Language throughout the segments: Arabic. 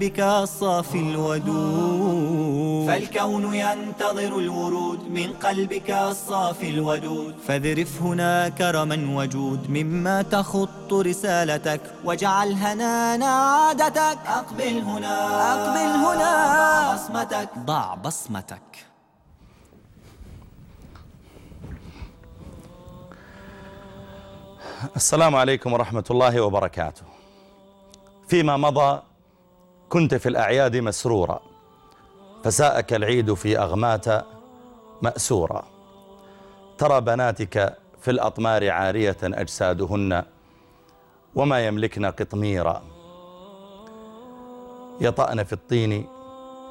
بك الصافي الودود. فالكون ينتظر الورود من قلبك الصافي الودود. فاذرف هنا كرما وجود مما تخط رسالتك. واجعل هنانا عادتك أقبل هنا. أقبل هنا. ضع بصمتك. ضع بصمتك. السلام عليكم ورحمة الله وبركاته. فيما مضى كنت في الأعياد مسرورا فساءك العيد في أغمات مأسورا. ترى بناتك في الأطمار عارية أجسادهن وما يملكن قطميرا. يطأن في الطين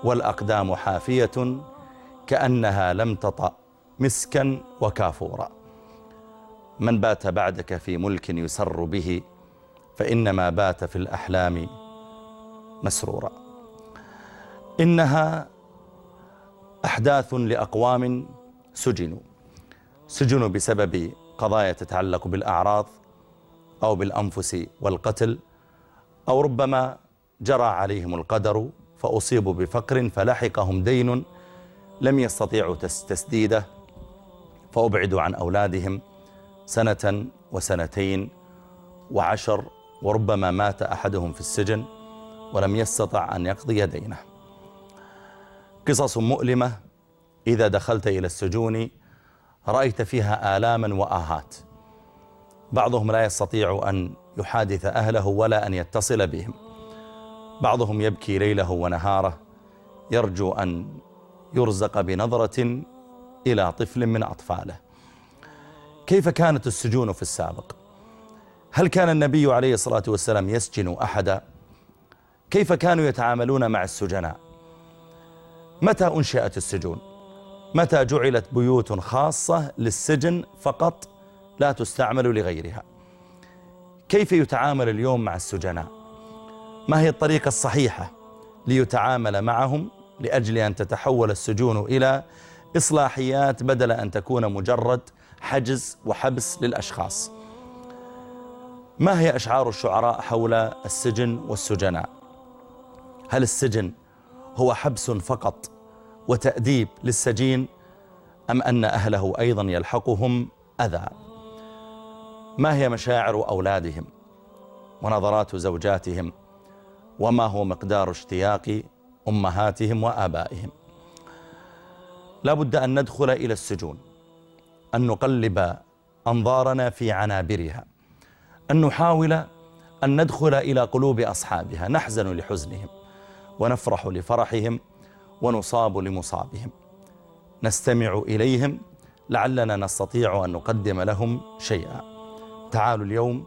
والأقدام حافية كأنها لم تطأ مسكا وكافورا. من بات بعدك في ملك يسر به فإنما بات في الأحلام مسرورا إنها أحداث لأقوام سجنوا. سجنوا بسبب قضايا تتعلق بالأعراض أو بالأنفس والقتل أو ربما جرى عليهم القدر فأصيبوا بفقر فلحقهم دين لم يستطيعوا تسديده. فأبعدوا عن أولادهم سنة وسنتين وعشر وربما مات أحدهم في السجن. ولم يستطع أن يقضي دينه. قصص مؤلمة إذا دخلت إلى السجون رأيت فيها آلاما وآهات. بعضهم لا يستطيع أن يحادث أهله ولا أن يتصل بهم. بعضهم يبكي ليله ونهاره يرجو أن يرزق بنظرة إلى طفل من أطفاله. كيف كانت السجون في السابق؟ هل كان النبي عليه الصلاة والسلام يسجن أحدا؟ كيف كانوا يتعاملون مع السجناء؟ متى أنشأت السجون؟ متى جعلت بيوت خاصة للسجن فقط لا تستعمل لغيرها؟ كيف يتعامل اليوم مع السجناء؟ ما هي الطريقة الصحيحة ليتعامل معهم لأجل أن تتحول السجون إلى إصلاحيات بدل أن تكون مجرد حجز وحبس للأشخاص؟ ما هي أشعار الشعراء حول السجن والسجناء؟ هل السجن هو حبس فقط وتأديب للسجين أم أن أهله أيضا يلحقهم أذى؟ ما هي مشاعر أولادهم ونظرات زوجاتهم؟ وما هو مقدار اشتياق أمهاتهم وآبائهم؟ لا بد أن ندخل إلى السجون أن نقلب أنظارنا في عنابرها أن نحاول أن ندخل إلى قلوب أصحابها نحزن لحزنهم. ونفرح لفرحهم ونصاب لمصابهم. نستمع إليهم لعلنا نستطيع أن نقدم لهم شيئا. تعالوا اليوم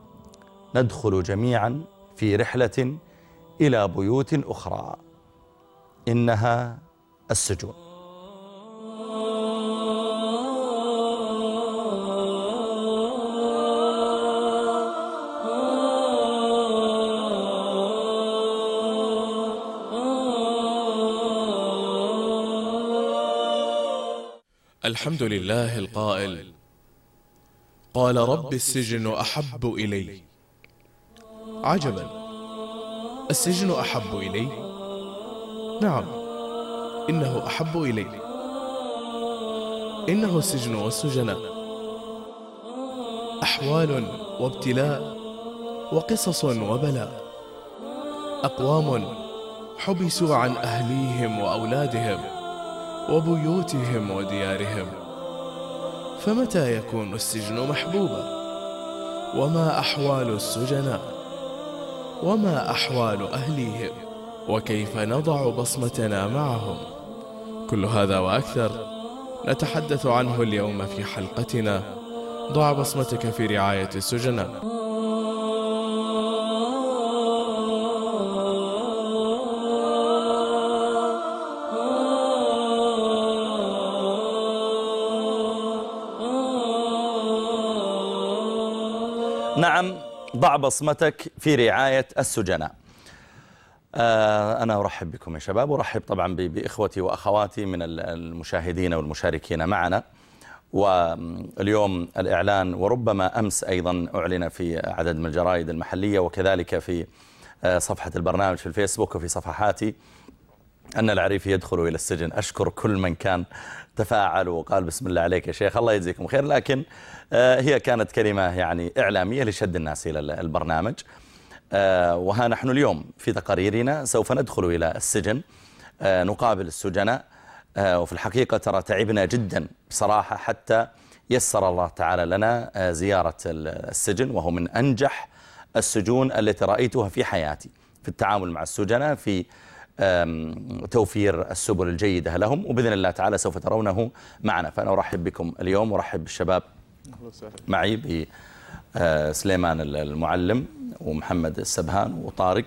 ندخل جميعا في رحلة إلى بيوت أخرى إنها السجون. الحمد لله القائل. قال رب السجن أحب إلي. عجبا. السجن أحب إلي؟ نعم. إنه أحب إلي. إنه السجن والسجناء أحوال وابتلاء وقصص وبلاء. أقوام حبسوا عن أهليهم وأولادهم. وبيوتهم وديارهم. فمتى يكون السجن محبوبا؟ وما أحوال السجناء؟ وما أحوال أهليهم؟ وكيف نضع بصمتنا معهم؟ كل هذا وأكثر نتحدث عنه اليوم في حلقتنا ضع بصمتك في رعاية السجناء. نعم ضع بصمتك في رعاية السجناء. آه، أنا أرحب بكم يا شباب أرحب طبعا بإخوتي وأخواتي من المشاهدين والمشاركين معنا. واليوم الإعلان وربما أمس أيضا أعلن في عدد من الجرائد المحلية وكذلك في صفحة البرنامج في الفيسبوك وفي صفحاتي. أن العريف يدخل إلى السجن. أشكر كل من كان تفاعل وقال بسم الله عليك يا شيخ الله يجزيكم خير. لكن هي كانت كلمة يعني إعلامية لشد الناس إلى البرنامج. وها نحن اليوم في تقاريرنا سوف ندخل إلى السجن. نقابل السجناء. وفي الحقيقة ترى تعبنا جدا بصراحة حتى يسر الله تعالى لنا زيارة السجن وهو من أنجح السجون التي رأيتها في حياتي. في التعامل مع السجناء في توفير السبل الجيدة لهم وبإذن الله تعالى سوف ترونه معنا. فأنا أرحب بكم اليوم ورحب بالشباب معي بسليمان المعلم ومحمد السبهان وطارق.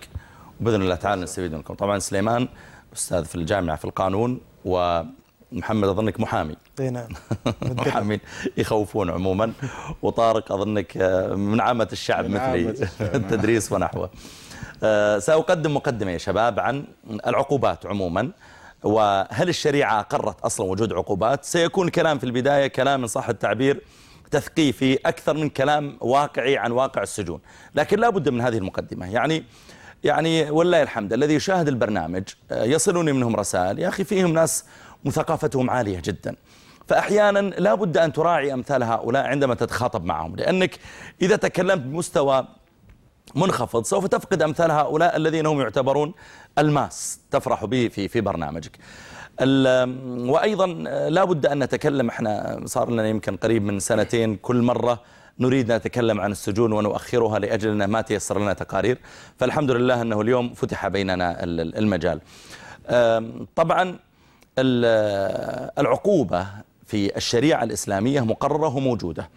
وبإذن الله تعالى نستفيد منكم. طبعا سليمان أستاذ في الجامعة في القانون ومحمد أظنك محامي. إي نعم. محامين يخوفون عموما. وطارق أظنك من عامة الشعب مثلي. التدريس ونحوه سأقدم مقدمة يا شباب عن العقوبات عموما وهل الشريعة قررت أصلا وجود عقوبات؟ سيكون كلام في البداية كلام صح التعبير تثقيفي أكثر من كلام واقعي عن واقع السجون. لكن لا بد من هذه المقدمة. يعني يعني والله الحمد الذي يشاهد البرنامج يصلني منهم رسائل. يا أخي فيهم ناس مثقافتهم عالية جدا. فأحيانا لا بد أن تراعي أمثال هؤلاء عندما تتخاطب معهم لأنك إذا تكلمت بمستوى منخفض سوف تفقد أمثال هؤلاء الذين هم يعتبرون الماس. تفرح به في في برنامجك. وأيضا لا بد أن نتكلم إحنا صار لنا يمكن قريب من سنتين كل مرة نريد نتكلم عن السجون ونؤخرها لأجل أنه ما تيسر لنا تقارير. فالحمد لله أنه اليوم فتح بيننا المجال. طبعا العقوبة في الشريعة الإسلامية مقررة وموجودة.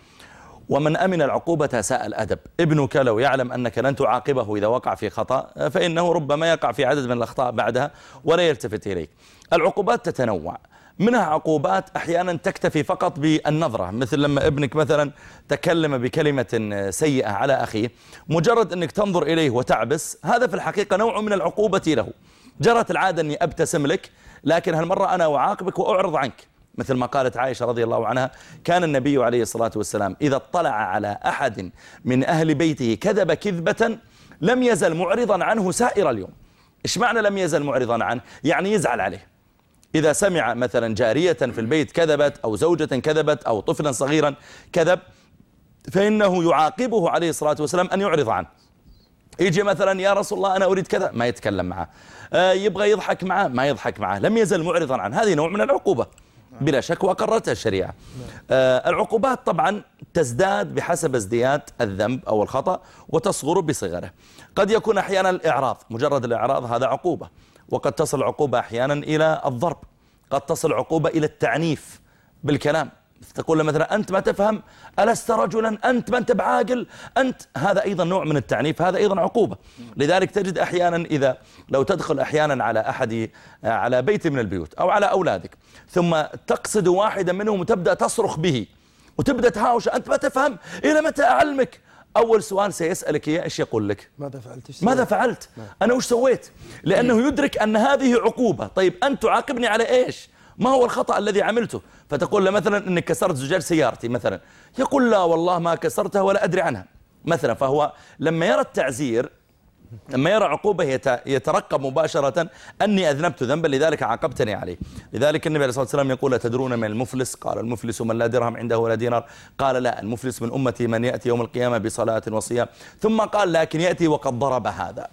ومن أمن العقوبة ساء الأدب. ابنك لو يعلم أنك لن تعاقبه إذا وقع في خطأ فإنه ربما يقع في عدد من الأخطاء بعدها ولا يلتفت إليك. العقوبات تتنوع. منها عقوبات أحيانا تكتفي فقط بالنظرة مثل لما ابنك مثلا تكلم بكلمة سيئة على أخيه مجرد أنك تنظر إليه وتعبس هذا في الحقيقة نوع من العقوبة له. جرت العادة أني أبتسم لك لكن هالمرة أنا أعاقبك وأعرض عنك. مثل ما قالت عائشة رضي الله عنها كان النبي عليه الصلاة والسلام إذا اطلع على أحد من أهل بيته كذب كذبة لم يزل معرضا عنه سائر اليوم. إيش معنى لم يزل معرضا عنه؟ يعني يزعل عليه. إذا سمع مثلا جارية في البيت كذبت أو زوجة كذبت أو طفلا صغيرا كذب فإنه يعاقبه عليه الصلاة والسلام أن يعرض عنه. يجي مثلا يا رسول الله أنا أريد كذا. ما يتكلم معه. يبغى يضحك معه. ما يضحك معه. لم يزل معرضا عنه. هذه نوع من العقوبة. بلا شك وقررتها الشريعة. آه العقوبات طبعا تزداد بحسب ازدياد الذنب أو الخطأ وتصغر بصغره. قد يكون أحيانا الإعراض مجرد الإعراض هذا عقوبة وقد تصل العقوبة أحيانا إلى الضرب قد تصل العقوبة إلى التعنيف بالكلام. تقول له مثلا أنت ما تفهم ألست رجلا؟ أنت ما أنت بعاقل؟ أنت هذا أيضا نوع من التعنيف هذا أيضا عقوبة. لذلك تجد أحيانا إذا لو تدخل أحيانا على أحد على بيت من البيوت أو على أولادك ثم تقصد واحدا منهم وتبدأ تصرخ به وتبدأ تهاوش أنت ما تفهم إلى متى أعلمك؟ أول سؤال سيسألك إياه إيش يقول لك؟ ماذا فعلت؟ ماذا فعلت؟ أنا وش سويت؟ لأنه يدرك أن هذه عقوبة. طيب أنت تعاقبني على إيش؟ ما هو الخطأ الذي عملته؟ فتقول له مثلا إنك كسرت زجاج سيارتي مثلا. يقول لا والله ما كسرتها ولا أدري عنها. مثلا فهو لما يرى التعزير لما يرى عقوبة يترقب مباشرة أني أذنبت ذنبا لذلك عاقبتني عليه. لذلك النبي عليه الصلاة والسلام يقول تدرون من المفلس؟ قال المفلس من لا درهم عنده ولا دينار. قال لا المفلس من أمتي من يأتي يوم القيامة بصلاة وصيام. ثم قال لكن يأتي وقد ضرب هذا.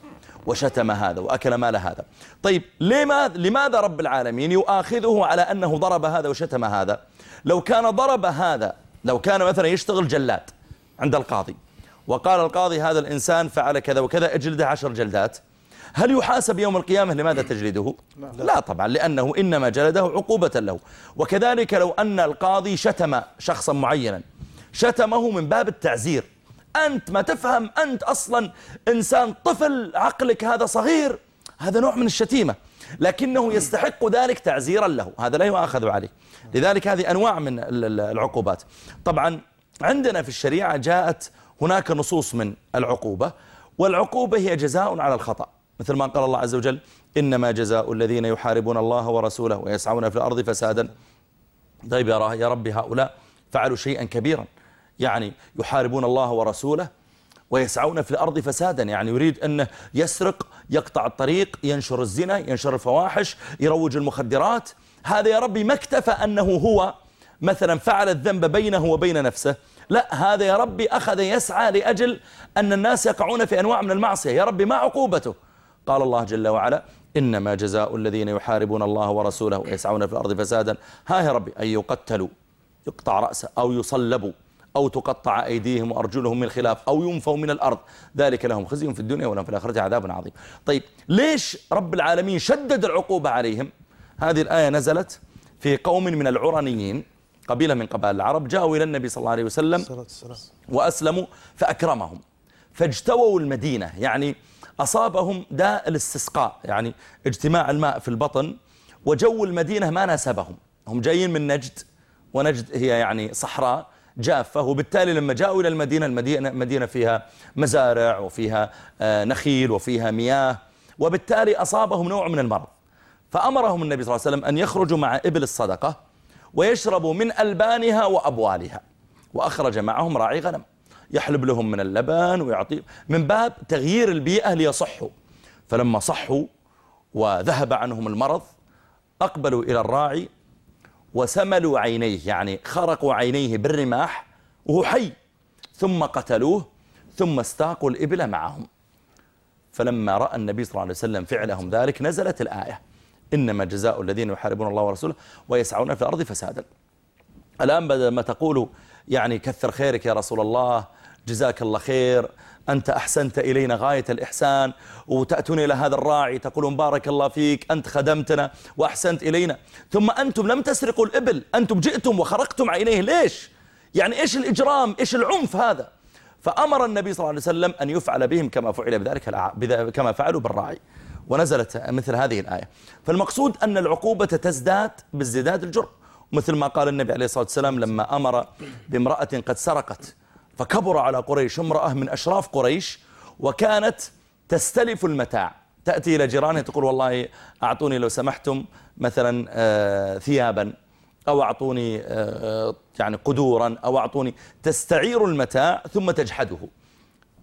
وشتم هذا وأكل مال هذا. طيب لماذا, لماذا رب العالمين يؤاخذه على أنه ضرب هذا وشتم هذا؟ لو كان ضرب هذا لو كان مثلا يشتغل جلاد عند القاضي وقال القاضي هذا الإنسان فعل كذا وكذا أجلده عشر جلدات هل يحاسب يوم القيامة لماذا تجلده؟ لا. طبعا لأنه إنما جلده عقوبة له. وكذلك لو أن القاضي شتم شخصا معينا شتمه من باب التعزير أنت ما تفهم أنت أصلا إنسان طفل عقلك هذا صغير هذا نوع من الشتيمة لكنه يستحق ذلك تعزيرا له هذا لا يؤاخذ عليه. لذلك هذه أنواع من العقوبات. طبعا عندنا في الشريعة جاءت هناك نصوص من العقوبة والعقوبة هي جزاء على الخطأ. مثل ما قال الله عز وجل إنما جزاء الذين يحاربون الله ورسوله ويسعون في الأرض فسادا. طيب يا رب هؤلاء فعلوا شيئا كبيرا. يعني يحاربون الله ورسوله ويسعون في الأرض فسادا. يعني يريد أنه يسرق يقطع الطريق ينشر الزنا ينشر الفواحش يروج المخدرات. هذا يا ربي ما اكتفى أنه هو مثلا فعل الذنب بينه وبين نفسه. لا هذا يا ربي أخذ يسعى لأجل أن الناس يقعون في أنواع من المعصية. يا ربي ما عقوبته. قال الله جل وعلا إنما جزاء الذين يحاربون الله ورسوله ويسعون في الأرض فسادا. ها يا ربي أن يقتلوا يقطع رأسه أو يصلبوا. أو تقطع أيديهم وأرجلهم من خلاف أو ينفوا من الأرض. ذلك لهم خزي في الدنيا ولهم في الآخرة عذاب عظيم. طيب ليش رب العالمين شدد العقوبة عليهم؟ هذه الآية نزلت في قوم من العرنيين قبيلة من قبائل العرب جاءوا إلى النبي صلى الله عليه وسلم وأسلموا فأكرمهم. فاجتووا المدينة يعني أصابهم داء الاستسقاء يعني اجتماع الماء في البطن وجو المدينة ما ناسبهم. هم جايين من نجد ونجد هي يعني صحراء جافة وبالتالي لما جاءوا إلى المدينة المدينة مدينة فيها مزارع وفيها آه، نخيل وفيها مياه وبالتالي أصابهم نوع من المرض. فأمرهم النبي صلى الله عليه وسلم أن يخرجوا مع إبل الصدقة ويشربوا من ألبانها وأبوالها. وأخرج معهم راعي غنم. يحلب لهم من اللبن ويعطي من باب تغيير البيئة ليصحوا. فلما صحوا وذهب عنهم المرض أقبلوا إلى الراعي وسملوا عينيه يعني خرقوا عينيه بالرماح وهو حي. ثم قتلوه ثم استاقوا الإبل معهم. فلما رأى النبي صلى الله عليه وسلم فعلهم ذلك نزلت الآية إنما جزاء الذين يحاربون الله ورسوله ويسعون في الأرض فسادا. الآن بدل ما تقولوا يعني كثر خيرك يا رسول الله جزاك الله خير أنت أحسنت إلينا غاية الإحسان وتأتون إلى هذا الراعي تقولون بارك الله فيك أنت خدمتنا وأحسنت إلينا. ثم أنتم لم تسرقوا الإبل أنتم جئتم وخرقتم عينيه ليش؟ يعني إيش الإجرام؟ إيش العنف هذا؟ فأمر النبي صلى الله عليه وسلم أن يفعل بهم كما فعل بذلك كما فعلوا بالراعي. ونزلت مثل هذه الآية. فالمقصود أن العقوبة تزداد بازدياد الجرم. مثل ما قال النبي عليه الصلاة والسلام لما أمر بامرأة قد سرقت. فكبر على قريش امرأة من أشراف قريش وكانت تستلف المتاع. تأتي إلى جيرانها تقول والله أعطوني لو سمحتم مثلا آه، ثيابا أو أعطوني آه، يعني قدورا أو أعطوني تستعير المتاع ثم تجحده.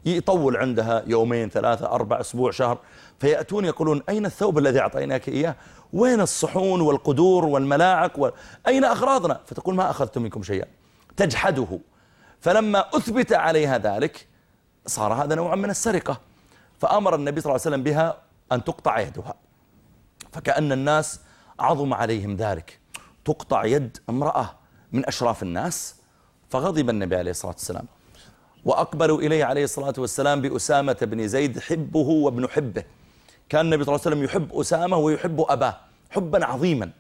يطول عندها يومين ثلاثة أربع أسبوع شهر فيأتون يقولون أين الثوب الذي أعطيناك إياه؟ وين الصحون والقدور والملاعق و... أين أغراضنا؟ فتقول ما أخذت منكم شيئا. تجحده. فلما أثبت عليها ذلك صار هذا نوع من السرقة. فأمر النبي صلى الله عليه وسلم بها أن تقطع يدها. فكأن الناس عظم عليهم ذلك. تقطع يد امرأة من أشراف الناس فغضب النبي عليه الصلاة والسلام. وأقبلوا إليه عليه الصلاة والسلام بأسامة بن زيد حبه وابن حبه. كان النبي صلى الله عليه وسلم يحب أسامة ويحب أباه حبا عظيما.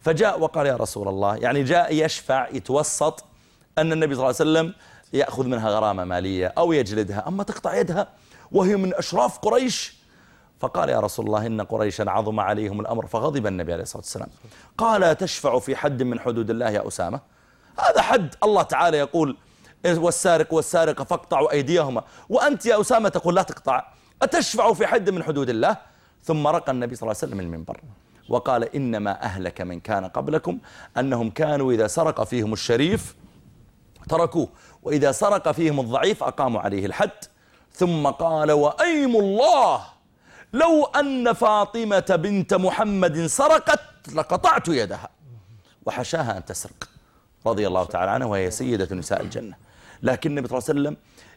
فجاء وقال يا رسول الله يعني جاء يشفع يتوسط أن النبي صلى الله عليه وسلم يأخذ منها غرامة مالية أو يجلدها أما تقطع يدها وهي من أشراف قريش فقال يا رسول الله إن قريشا عظم عليهم الأمر فغضب النبي عليه الصلاة والسلام. قال تشفع في حد من حدود الله يا أسامة؟ هذا حد الله تعالى يقول والسارق والسارقة فاقطعوا أيديهما وأنت يا أسامة تقول لا تقطع أتشفع في حد من حدود الله؟ ثم رقى النبي صلى الله عليه وسلم المنبر وقال إنما أهلك من كان قبلكم أنهم كانوا إذا سرق فيهم الشريف تركوه. وإذا سرق فيهم الضعيف أقاموا عليه الحد. ثم قال وأيم الله لو أن فاطمة بنت محمد سرقت لقطعت يدها. وحشاها أن تسرق رضي الله تعالى عنها وهي سيدة نساء الجنة. لكن النبي صلى الله عليه وسلم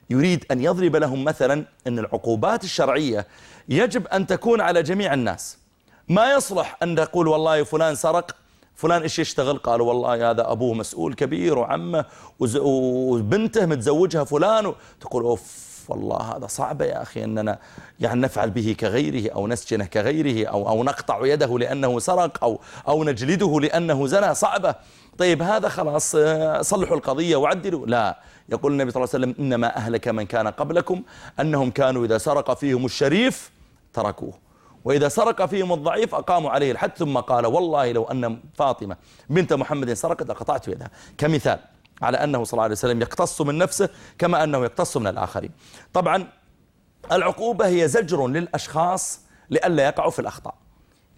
يريد أن يضرب لهم مثلا أن العقوبات الشرعية يجب أن تكون على جميع الناس. ما يصلح أن تقول والله فلان سرق؟ فلان إيش يشتغل؟ قالوا والله هذا أبوه مسؤول كبير وعمه وبنته متزوجها فلان تقول أوف والله هذا صعب يا أخي أننا يعني نفعل به كغيره أو نسجنه كغيره أو, أو نقطع يده لأنه سرق أو, أو نجلده لأنه زنى صعبة. طيب هذا خلاص صلحوا القضية وعدلوا. لا يقول النبي صلى الله عليه وسلم إنما أهلك من كان قبلكم أنهم كانوا إذا سرق فيهم الشريف تركوه. وإذا سرق فيهم الضعيف أقاموا عليه الحد ثم قال والله لو أن فاطمة بنت محمد سرقت لقطعت يدها. كمثال على أنه صلى الله عليه وسلم يقتص من نفسه كما أنه يقتص من الآخرين. طبعا العقوبة هي زجر للأشخاص لئلا يقعوا في الأخطاء.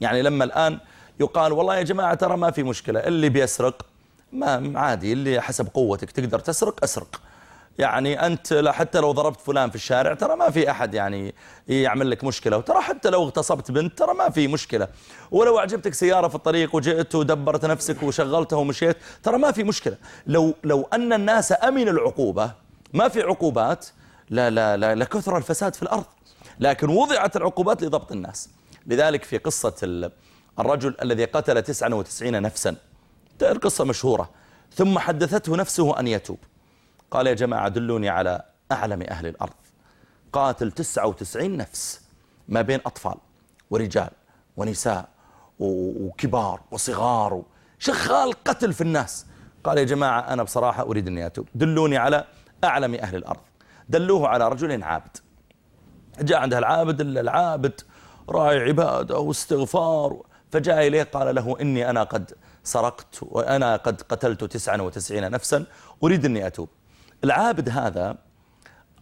يعني لما الآن يقال والله يا جماعة ترى ما في مشكلة اللي بيسرق ما عادي اللي حسب قوتك تقدر تسرق أسرق. يعني أنت حتى لو ضربت فلان في الشارع ترى ما في أحد يعني يعمل لك مشكلة. وترى حتى لو اغتصبت بنت ترى ما في مشكلة. ولو أعجبتك سيارة في الطريق وجئت ودبرت نفسك وشغلتها ومشيت ترى ما في مشكلة. لو, لو أن الناس أمن العقوبة ما في عقوبات لا لا لا لكثر الفساد في الأرض. لكن وضعت العقوبات لضبط الناس. لذلك في قصة الرجل الذي قتل 99 نفسا. القصة مشهورة. ثم حدثته نفسه أن يتوب. قال يا جماعة دلوني على أعلم أهل الأرض. قاتل 99 نفس ما بين أطفال ورجال ونساء وكبار وصغار شغال قتل في الناس. قال يا جماعة أنا بصراحة أريد أن أتوب. دلوني على أعلم أهل الأرض. دلوه على رجل عابد. جاء عندها العابد العابد راعي عبادة واستغفار. فجاء إليه قال له إني أنا قد سرقت وأنا قد قتلت 99 نفسا. أريد أني أتوب. العابد هذا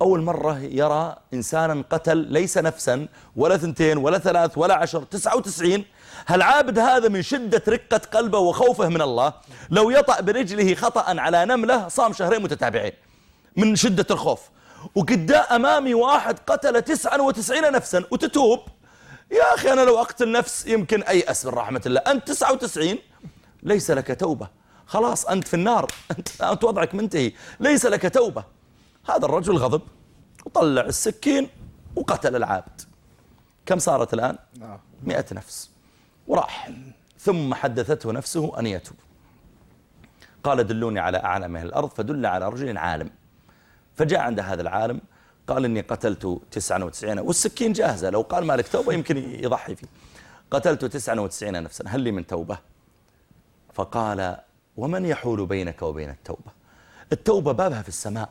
أول مرة يرى إنسانا قتل ليس نفسا ولا ثنتين ولا ثلاث ولا عشر تسعة وتسعين. هالعابد هذا من شدة رقة قلبه وخوفه من الله؟ لو يطأ برجله خطأ على نملة صام شهرين متتابعين من شدة الخوف. وقداء أمامي واحد قتل تسعة وتسعين نفسا وتتوب. يا أخي أنا لو أقتل نفس يمكن أيأس من رحمة الله. أنت تسعة وتسعين ليس لك توبة. خلاص أنت في النار. أنت وضعك منتهي. ليس لك توبة. هذا الرجل غضب وطلع السكين وقتل العابد كم صارت الآن؟ نعم. مئة نفس. وراح. ثم حدثته نفسه أن يتوب. قال دلوني على أعلم أهل الأرض. فدل على رجل عالم. فجاء عند هذا العالم قال إني قتلت 99 والسكين جاهزة. لو قال مالك توبة يمكن يضحي فيه. قتلت 99 نفسا. هل لي من توبة؟ فقال ومن يحول بينك وبين التوبة؟ التوبة بابها في السماء.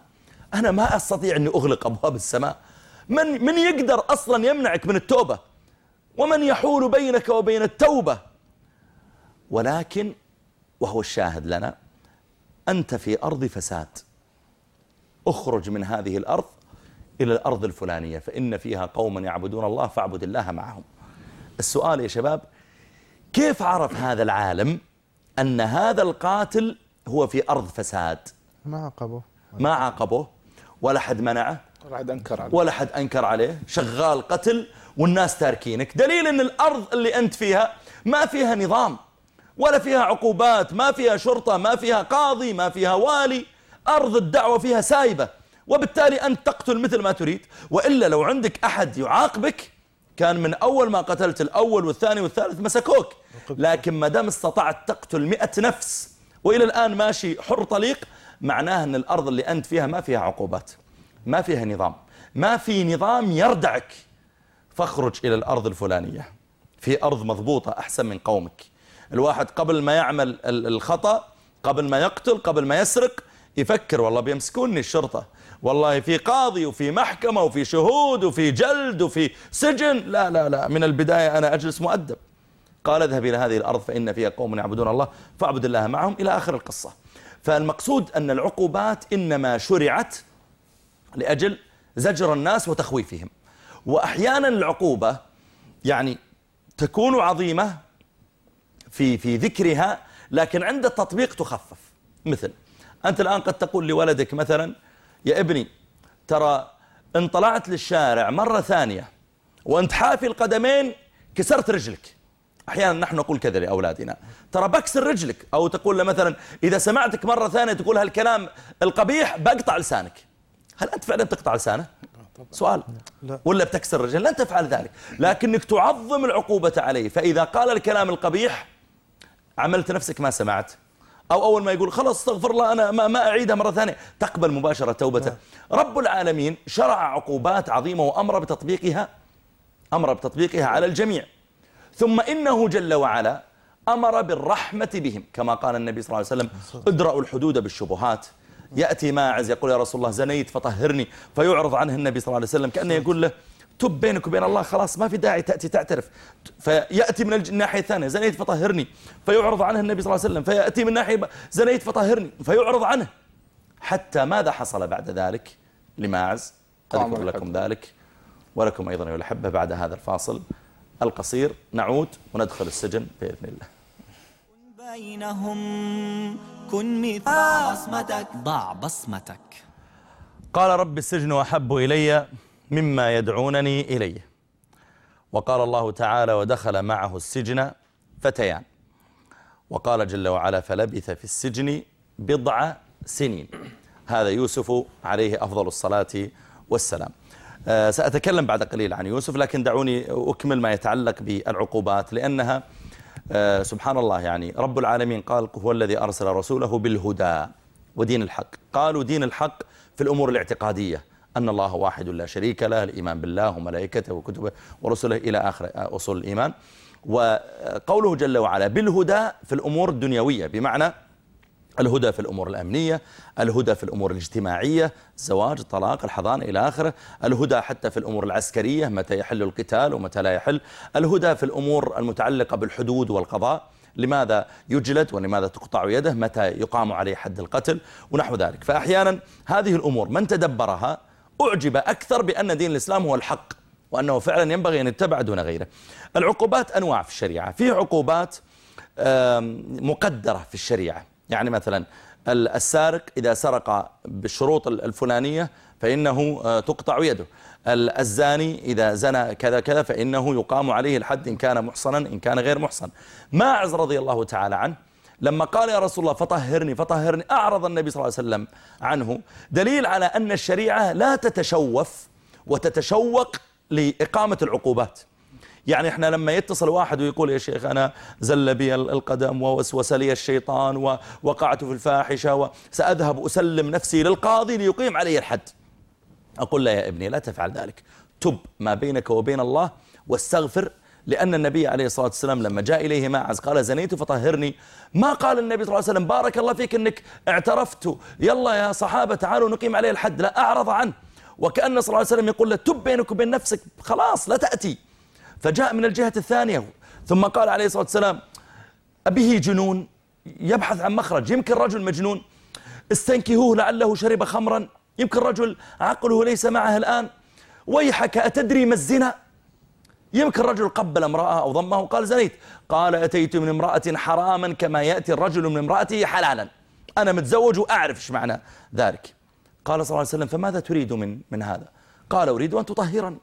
أنا ما أستطيع أني أغلق أبواب السماء. من, من يقدر أصلا يمنعك من التوبة؟ ومن يحول بينك وبين التوبة؟ ولكن وهو الشاهد لنا أنت في أرض فساد. اخرج من هذه الأرض إلى الأرض الفلانية فإن فيها قوما يعبدون الله فاعبد الله معهم. السؤال يا شباب كيف عرف هذا العالم أن هذا القاتل هو في أرض فساد. ما عاقبه. ما عاقبه ولا حد منعه ولا حد أنكر عليه. ولا حد أنكر عليه. شغال قتل والناس تاركينك. دليل أن الأرض اللي أنت فيها ما فيها نظام ولا فيها عقوبات ما فيها شرطة ما فيها قاضي ما فيها والي. أرض الدعوة فيها سايبة وبالتالي أنت تقتل مثل ما تريد. وإلا لو عندك أحد يعاقبك كان من أول ما قتلت الأول والثاني والثالث مسكوك. لكن ما دام استطعت تقتل مئة نفس وإلى الآن ماشي حر طليق معناه أن الأرض اللي أنت فيها ما فيها عقوبات ما فيها نظام. ما في نظام يردعك. فاخرج إلى الأرض الفلانية. في أرض مضبوطة أحسن من قومك. الواحد قبل ما يعمل الخطأ قبل ما يقتل قبل ما يسرق يفكر والله بيمسكوني الشرطة. والله في قاضي وفي محكمة وفي شهود وفي جلد وفي سجن. لا لا لا من البداية أنا أجلس مؤدب. قال اذهب إلى هذه الأرض فإن فيها قوم يعبدون الله فاعبد الله معهم إلى آخر القصة. فالمقصود أن العقوبات إنما شرعت لأجل زجر الناس وتخويفهم. وأحيانا العقوبة يعني تكون عظيمة في في ذكرها لكن عند التطبيق تخفف. مثل أنت الآن قد تقول لولدك مثلا يا ابني ترى ان طلعت للشارع مرة ثانية وأنت حافي القدمين كسرت رجلك. أحيانا نحن نقول كذا لأولادنا. ترى بكسر رجلك أو تقول له مثلا إذا سمعتك مرة ثانية تقول هالكلام القبيح بقطع لسانك. هل أنت فعلا تقطع لسانه؟ سؤال. لا. ولا بتكسر رجل لن تفعل ذلك. لكنك تعظم العقوبة عليه. فإذا قال الكلام القبيح عملت نفسك ما سمعت. أو أول ما يقول خلاص استغفر الله أنا ما, ما أعيدها مرة ثانية. تقبل مباشرة توبته. نعم. رب العالمين شرع عقوبات عظيمة وأمر بتطبيقها أمر بتطبيقها على الجميع. ثم إنه جل وعلا أمر بالرحمة بهم. كما قال النبي صلى الله عليه وسلم ادرأوا الحدود بالشبهات. يأتي ماعز يقول يا رسول الله زنيت فطهرني. فيعرض عنه النبي صلى الله عليه وسلم كأنه يقول له تب بينك وبين الله خلاص ما في داعي تأتي تعترف. فيأتي من الناحية الثانية زنيت فطهرني. فيعرض عنه النبي صلى الله عليه وسلم فيأتي من ناحية زنيت فطهرني. فيعرض عنه. حتى ماذا حصل بعد ذلك؟ لماعز أذكر لكم ذلك ولكم أيضا أيها الأحبة بعد هذا الفاصل. القصير نعود وندخل السجن بإذن الله. بينهم كن مثل بصمتك. ضع بصمتك. قال رب السجن أحب إلي مما يدعونني إليه. وقال الله تعالى ودخل معه السجن فتيان وقال جل وعلا فلبث في السجن بضع سنين هذا يوسف عليه أفضل الصلاة والسلام. سأتكلم بعد قليل عن يوسف لكن دعوني أكمل ما يتعلق بالعقوبات لأنها آه، سبحان الله يعني رب العالمين قال هو الذي أرسل رسوله بالهدى ودين الحق. قالوا دين الحق في الأمور الاعتقادية أن الله واحد لا شريك له الإيمان بالله وملائكته وكتبه ورسله إلى آخر أصول الإيمان. وقوله جل وعلا بالهدى في الأمور الدنيوية بمعنى الهدى في الأمور الأمنية الهدى في الأمور الاجتماعية الزواج الطلاق الحضانة إلى آخره الهدى حتى في الأمور العسكرية متى يحل القتال ومتى لا يحل الهدى في الأمور المتعلقة بالحدود والقضاء لماذا يجلد ولماذا تقطع يده متى يقام عليه حد القتل ونحو ذلك. فأحيانا هذه الأمور من تدبرها أعجب أكثر بأن دين الإسلام هو الحق وأنه فعلا ينبغي أن يتبع دون غيره. العقوبات أنواع في الشريعة. في عقوبات مقدرة في الشريعة. يعني مثلا السارق إذا سرق بالشروط الفلانية فإنه آه، تقطع يده. الزاني إذا زنى كذا كذا فإنه يقام عليه الحد إن كان محصنا إن كان غير محصن. ماعز رضي الله تعالى عنه لما قال يا رسول الله فطهرني فطهرني أعرض النبي صلى الله عليه وسلم عنه. دليل على أن الشريعة لا تتشوف وتتشوق لإقامة العقوبات. يعني إحنا لما يتصل واحد ويقول يا شيخ أنا زل بي القدم ووسوس لي الشيطان ووقعت في الفاحشة وسأذهب أسلم نفسي للقاضي ليقيم علي الحد. أقول له يا ابني لا تفعل ذلك. تب ما بينك وبين الله واستغفر لأن النبي عليه الصلاة والسلام لما جاء إليه ماعز قال زنيت فطهرني. ما قال النبي صلى الله عليه وسلم بارك الله فيك أنك اعترفت. يلا يا صحابة تعالوا نقيم عليه الحد. لا أعرض عنه. وكأن صلى الله عليه وسلم يقول له تب بينك وبين نفسك. خلاص لا تأتي. فجاء من الجهة الثانية ثم قال عليه الصلاة والسلام أبيه جنون يبحث عن مخرج يمكن رجل مجنون استنكهوه لعله شرب خمرا يمكن رجل عقله ليس معه الآن ويحك أتدري ما الزنا؟ يمكن رجل قبل امرأة أو ضمه وقال زنيت قال أتيت من امرأة حراما كما يأتي الرجل من امرأته حلالا أنا متزوج وأعرف إيش معنى ذلك. قال صلى الله عليه وسلم فماذا تريد من, من هذا؟ قال أريد أن تطهرا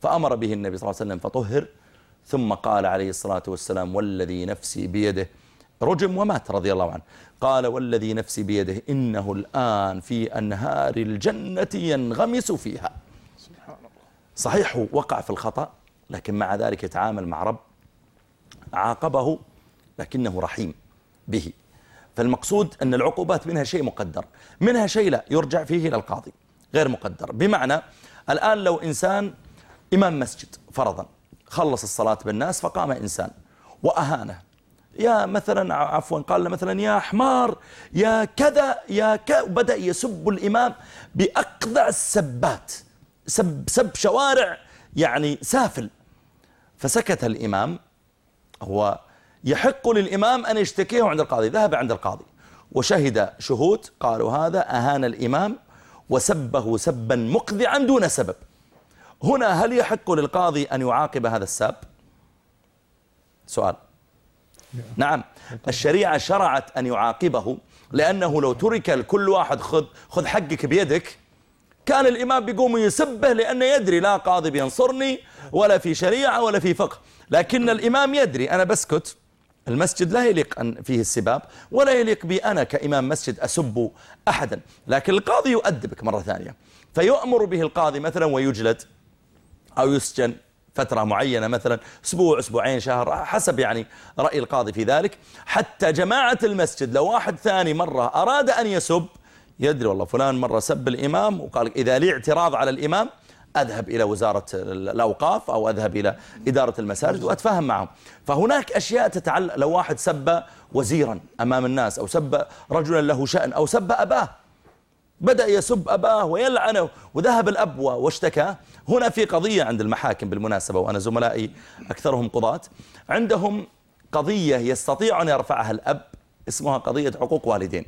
فأمر به النبي صلى الله عليه وسلم فطهر ثم قال عليه الصلاة والسلام والذي نفسي بيده رجم ومات رضي الله عنه. قال والذي نفسي بيده إنه الآن في أنهار الجنة ينغمس فيها. صحيح وقع في الخطأ لكن مع ذلك يتعامل مع رب عاقبه لكنه رحيم به. فالمقصود أن العقوبات منها شيء مقدر منها شيء لا يرجع فيه إلى القاضي غير مقدر. بمعنى الآن لو إنسان إمام مسجد فرضا. خلص الصلاة بالناس فقام إنسان وأهانه. يا مثلا عفوا قال مثلا يا حمار يا كذا يا كذا بدأ يسب الإمام بأقذع السبات. سب, سب شوارع يعني سافل. فسكت الإمام. هو يحق للإمام أن يشتكيه عند القاضي. ذهب عند القاضي. وشهد شهود قالوا هذا أهان الإمام وسبه سبا مقذعا دون سبب. هنا هل يحق للقاضي أن يعاقب هذا الساب؟ سؤال. نعم. الشريعة شرعت أن يعاقبه لأنه لو ترك لكل واحد خذ, خذ حقك بيدك كان الإمام بيقوم يسبه لأنه يدري لا قاضي بينصرني ولا في شريعة ولا في فقه. لكن الإمام يدري. أنا بسكت. المسجد لا يليق أن فيه السباب ولا يليق بي أنا كإمام مسجد أسب أحدا. لكن القاضي يؤدبك مرة ثانية. فيؤمر به القاضي مثلا ويجلد. أو يسجن فترة معينة مثلا أسبوع أسبوعين شهر حسب يعني رأي القاضي في ذلك. حتى جماعة المسجد لو واحد ثاني مرة أراد أن يسب يدري والله فلان مرة سب الإمام وقال إذا لي اعتراض على الإمام أذهب إلى وزارة الأوقاف أو أذهب إلى إدارة المساجد وأتفاهم معهم. فهناك أشياء تتعلق لو واحد سب وزيرا أمام الناس أو سب رجلا له شأن أو سب أباه بدأ يسب أباه ويلعنه وذهب الأب واشتكى هنا في قضية عند المحاكم بالمناسبة وأنا زملائي أكثرهم قضاة. عندهم قضية يستطيع أن يرفعها الأب اسمها قضية حقوق والدين.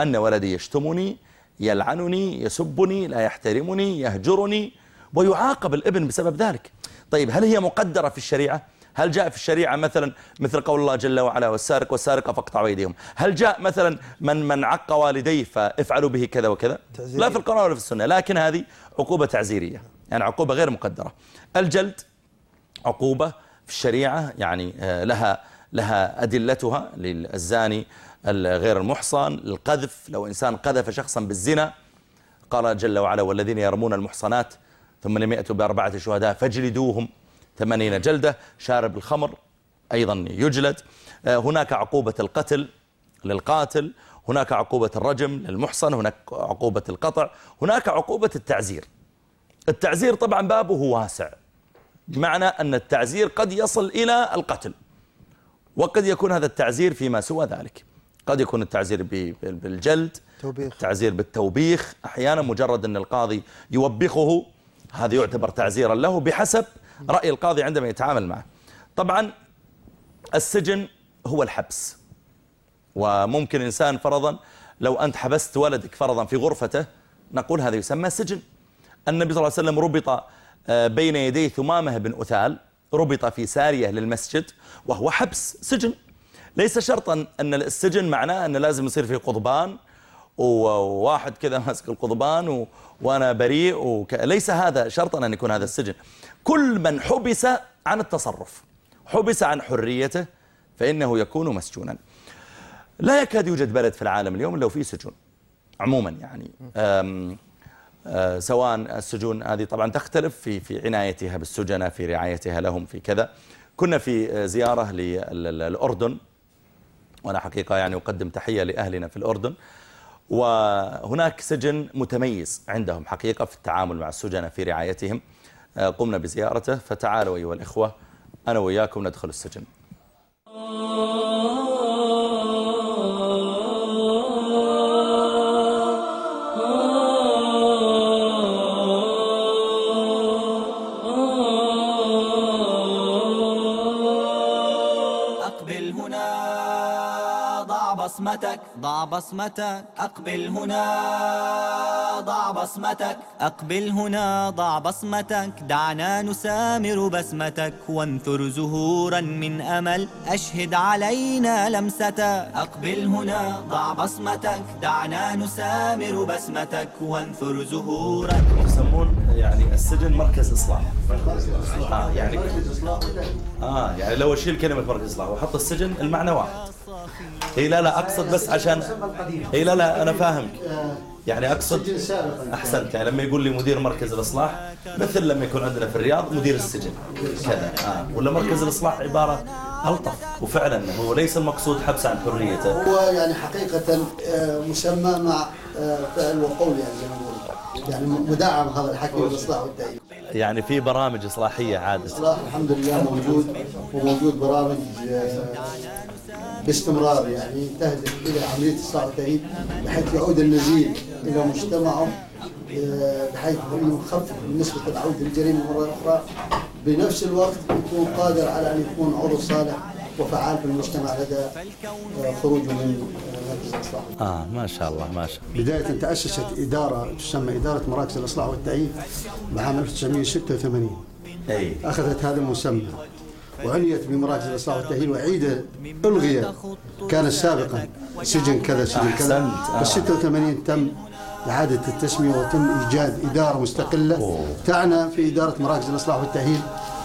أن ولدي يشتمني يلعنني يسبني لا يحترمني يهجرني ويعاقب الابن بسبب ذلك. طيب هل هي مقدرة في الشريعة؟ هل جاء في الشريعة مثلا مثل قول الله جل وعلا والسارق والسارقة فاقطعوا أيديهم. هل جاء مثلا من من عق والديه فافعلوا به كذا وكذا؟ تعزيرية. لا في القرآن ولا في السنة لكن هذه عقوبة تعزيرية يعني عقوبة غير مقدرة. الجلد عقوبة في الشريعة يعني آه، لها لها أدلتها للزاني غير المحصن القذف. لو إنسان قذف شخصا بالزنا قال جل وعلا والذين يرمون المحصنات ثم لم يأتوا بأربعة شهداء فاجلدوهم. ثمانين جلدة شارب الخمر أيضا يجلد. آه، هناك عقوبة القتل للقاتل هناك عقوبة الرجم للمحصن هناك عقوبة القطع هناك عقوبة التعزير. التعزير طبعا بابه واسع بمعنى أن التعزير قد يصل إلى القتل وقد يكون هذا التعزير فيما سوى ذلك. قد يكون التعزير بالجلد توبيخ. التعزير بالتوبيخ. أحيانا مجرد أن القاضي يوبخه هذا يعتبر تعزيرا له بحسب رأي القاضي عندما يتعامل معه. طبعا السجن هو الحبس. وممكن إنسان فرضا لو أنت حبست ولدك فرضا في غرفته نقول هذا يسمى سجن. النبي صلى الله عليه وسلم ربط آه، بين يدي ثمامة بن أثال ربط في سارية للمسجد وهو حبس سجن. ليس شرطا أن السجن معناه أن لازم يصير في قضبان وواحد كذا ماسك القضبان و... وأنا بريء وك... ليس هذا شرطا أن يكون هذا السجن. كل من حبس عن التصرف حبس عن حريته فإنه يكون مسجونا. لا يكاد يوجد بلد في العالم اليوم لو فيه سجون عموما يعني. أم أه سواء السجون هذه طبعا تختلف في في عنايتها بالسجنة في رعايتها لهم في كذا. كنا في زيارة للأردن وأنا حقيقة يعني أقدم تحية لأهلنا في الأردن. وهناك سجن متميز عندهم حقيقة في التعامل مع السجنة في رعايتهم. قمنا بزيارته. فتعالوا أيها الإخوة أنا وإياكم ندخل السجن. بصمتك. ضع بصمتك. أقبل هنا. ضع بصمتك. أقبل هنا. ضع بصمتك. دعنا نسامر بسمتك وانثر زهورا من أمل. أشهد علينا لمستك. أقبل هنا. ضع بصمتك. دعنا نسامر بسمتك وانثر زهورا. يسمون يعني السجن مركز إصلاح. آه يعني آه يعني لو أشيل كلمة مركز إصلاح وحط السجن المعنى واحد. اي لا لا أقصد بس عشان اي لا لا أنا فاهمك. يعني أقصد أحسنت. يعني لما يقول لي مدير مركز الإصلاح مثل لما يكون عندنا في الرياض مدير السجن. كذا. آه. ولا مركز الإصلاح عبارة ألطف. وفعلا هو ليس المقصود حبس عن حريته. هو يعني حقيقة آه، مسمى مع آه، فعل وقول يعني زي ما نقول يعني مدعم هذا الحكي والاصلاح والتأييد. يعني في برامج إصلاحية عاده إصلاح الحمد لله موجود وموجود برامج آه، باستمرار يعني تهدف إلى عملية إصلاح التأهيل بحيث يعود النزيل إلى مجتمعه آه، بحيث أنه يخفف من نسبة العودة للجريمة مرة أخرى. بنفس الوقت يكون قادر على أن يكون عضو صالح وفعال في المجتمع لدى آه، خروجه من الإصلاح. آه ما شاء الله ما شاء الله. بداية تأسست إدارة تسمى إدارة مراكز الإصلاح والتأهيل عام 1986. أي. أخذت هذا المسمى وعنيت بمراكز الإصلاح والتأهيل وعيد ألغي كان سابقا سجن كذا سجن كذا في 86 تم إعادة التسمية وتم إيجاد إدارة مستقلة أوه. تعنى في إدارة مراكز الإصلاح والتأهيل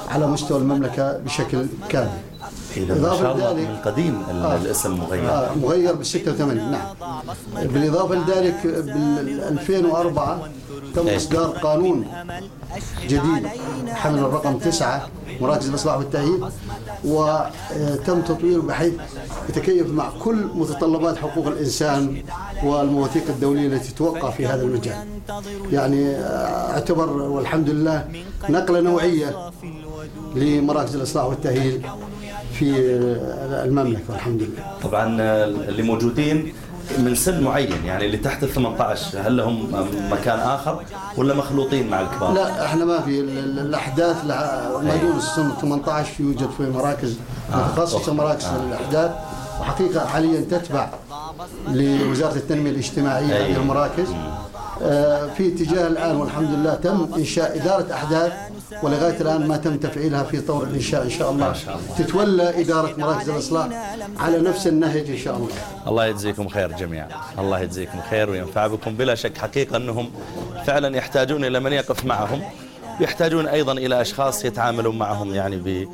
على مستوى المملكة بشكل كامل إضافة لذلك من قديم آه. الاسم مغير. آه مغير بال 86 نعم. بالإضافة لذلك بال 2004 تم إيه. إصدار قانون جديد حمل الرقم تسعة مراكز الإصلاح والتأهيل وتم تطويره بحيث يتكيف مع كل متطلبات حقوق الإنسان والمواثيق الدولية التي توقع في هذا المجال. يعني اعتبر والحمد لله نقلة نوعية لمراكز الإصلاح والتأهيل في المملكة والحمد لله طبعا اللي موجودين من سن معين يعني اللي تحت ال 18 هل لهم مكان آخر ولا مخلوطين مع الكبار؟ لا إحنا ما في الأحداث ما دون السن 18 يوجد في مراكز متخصصه آه. مراكز آه. الأحداث وحقيقة حاليا تتبع لوزارة التنمية الاجتماعية هذه المراكز آه، في اتجاه الآن والحمد لله تم إنشاء إدارة أحداث ولغاية الآن ما تم تفعيلها في طور الإنشاء إن شاء الله. تتولى إدارة مراكز الإصلاح على نفس النهج إن شاء الله. الله يجزيكم خير جميعا. الله يجزيكم خير وينفع بكم بلا شك حقيقة أنهم فعلا يحتاجون إلى من يقف معهم يحتاجون أيضا إلى أشخاص يتعاملون معهم يعني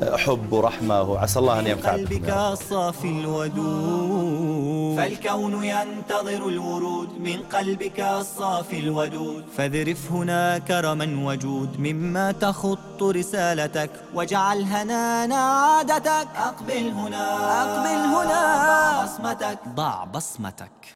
بحب ورحمة وعسى الله أن ينفع بك الصافي الودود. فالكون ينتظر الورود. من قلبك الصافي الودود. فاذرف هنا كرما وجود. مما تخط رسالتك. واجعل هنانا عادتك. أقبل هنا. أقبل هنا. بصمتك. ضع بصمتك.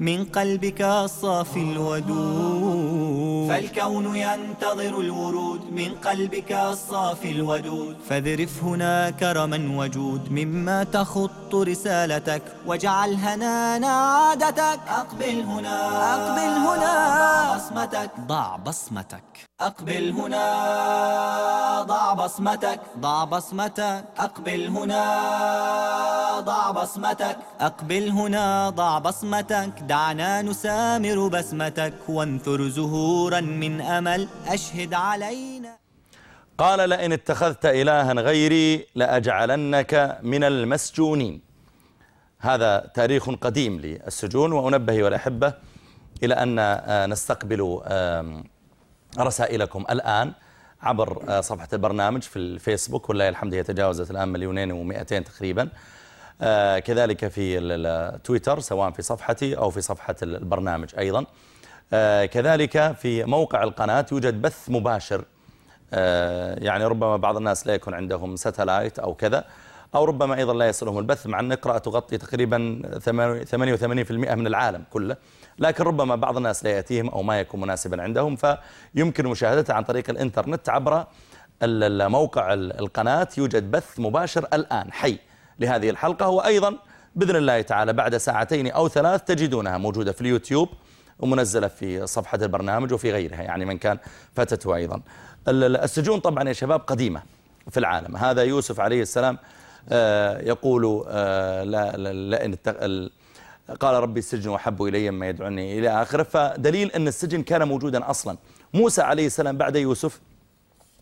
من قلبك الصافي الودود. فالكون ينتظر الورود. من قلبك الصافي الودود. فاذرف هنا كرما وجود. مما تخط رسالتك. واجعل هنانا عادتك. أقبل هنا. أقبل هنا. ضع بصمتك. ضع بصمتك. أقبل هنا ضع بصمتك. ضع بصمتك. أقبل هنا ضع بصمتك. أقبل هنا ضع بصمتك. دعنا نسامر بسمتك وانثر زهورا من أمل. أشهد علينا. قال لئن اتخذت إلها غيري لأجعلنك من المسجونين. هذا تاريخ قديم للسجون وأنبه والأحبة إلى أن نستقبل رسائلكم الآن عبر صفحة البرنامج في الفيسبوك. والله الحمد هي تجاوزت الآن مليونين ومئتين تقريبا. كذلك في التويتر سواء في صفحتي أو في صفحة البرنامج أيضا. كذلك في موقع القناة يوجد بث مباشر. يعني ربما بعض الناس لا يكون عندهم ستلايت أو كذا أو ربما أيضا لا يصلهم البث مع أن نقرأ تغطي تقريبا 88% من العالم كله. لكن ربما بعض الناس لا يأتيهم أو ما يكون مناسبا عندهم فيمكن مشاهدته عن طريق الإنترنت عبر موقع القناة يوجد بث مباشر الآن. حي لهذه الحلقة وأيضا بإذن الله تعالى بعد ساعتين أو ثلاث تجدونها موجودة في اليوتيوب ومنزلة في صفحة البرنامج وفي غيرها يعني من كان فتته أيضا. السجون طبعا يا شباب قديمة في العالم. هذا يوسف عليه السلام آه، يقول آه، لا لأن قال ربي السجن وحب إلي ما يدعني إلى آخره. فدليل أن السجن كان موجودا أصلا. موسى عليه السلام بعد يوسف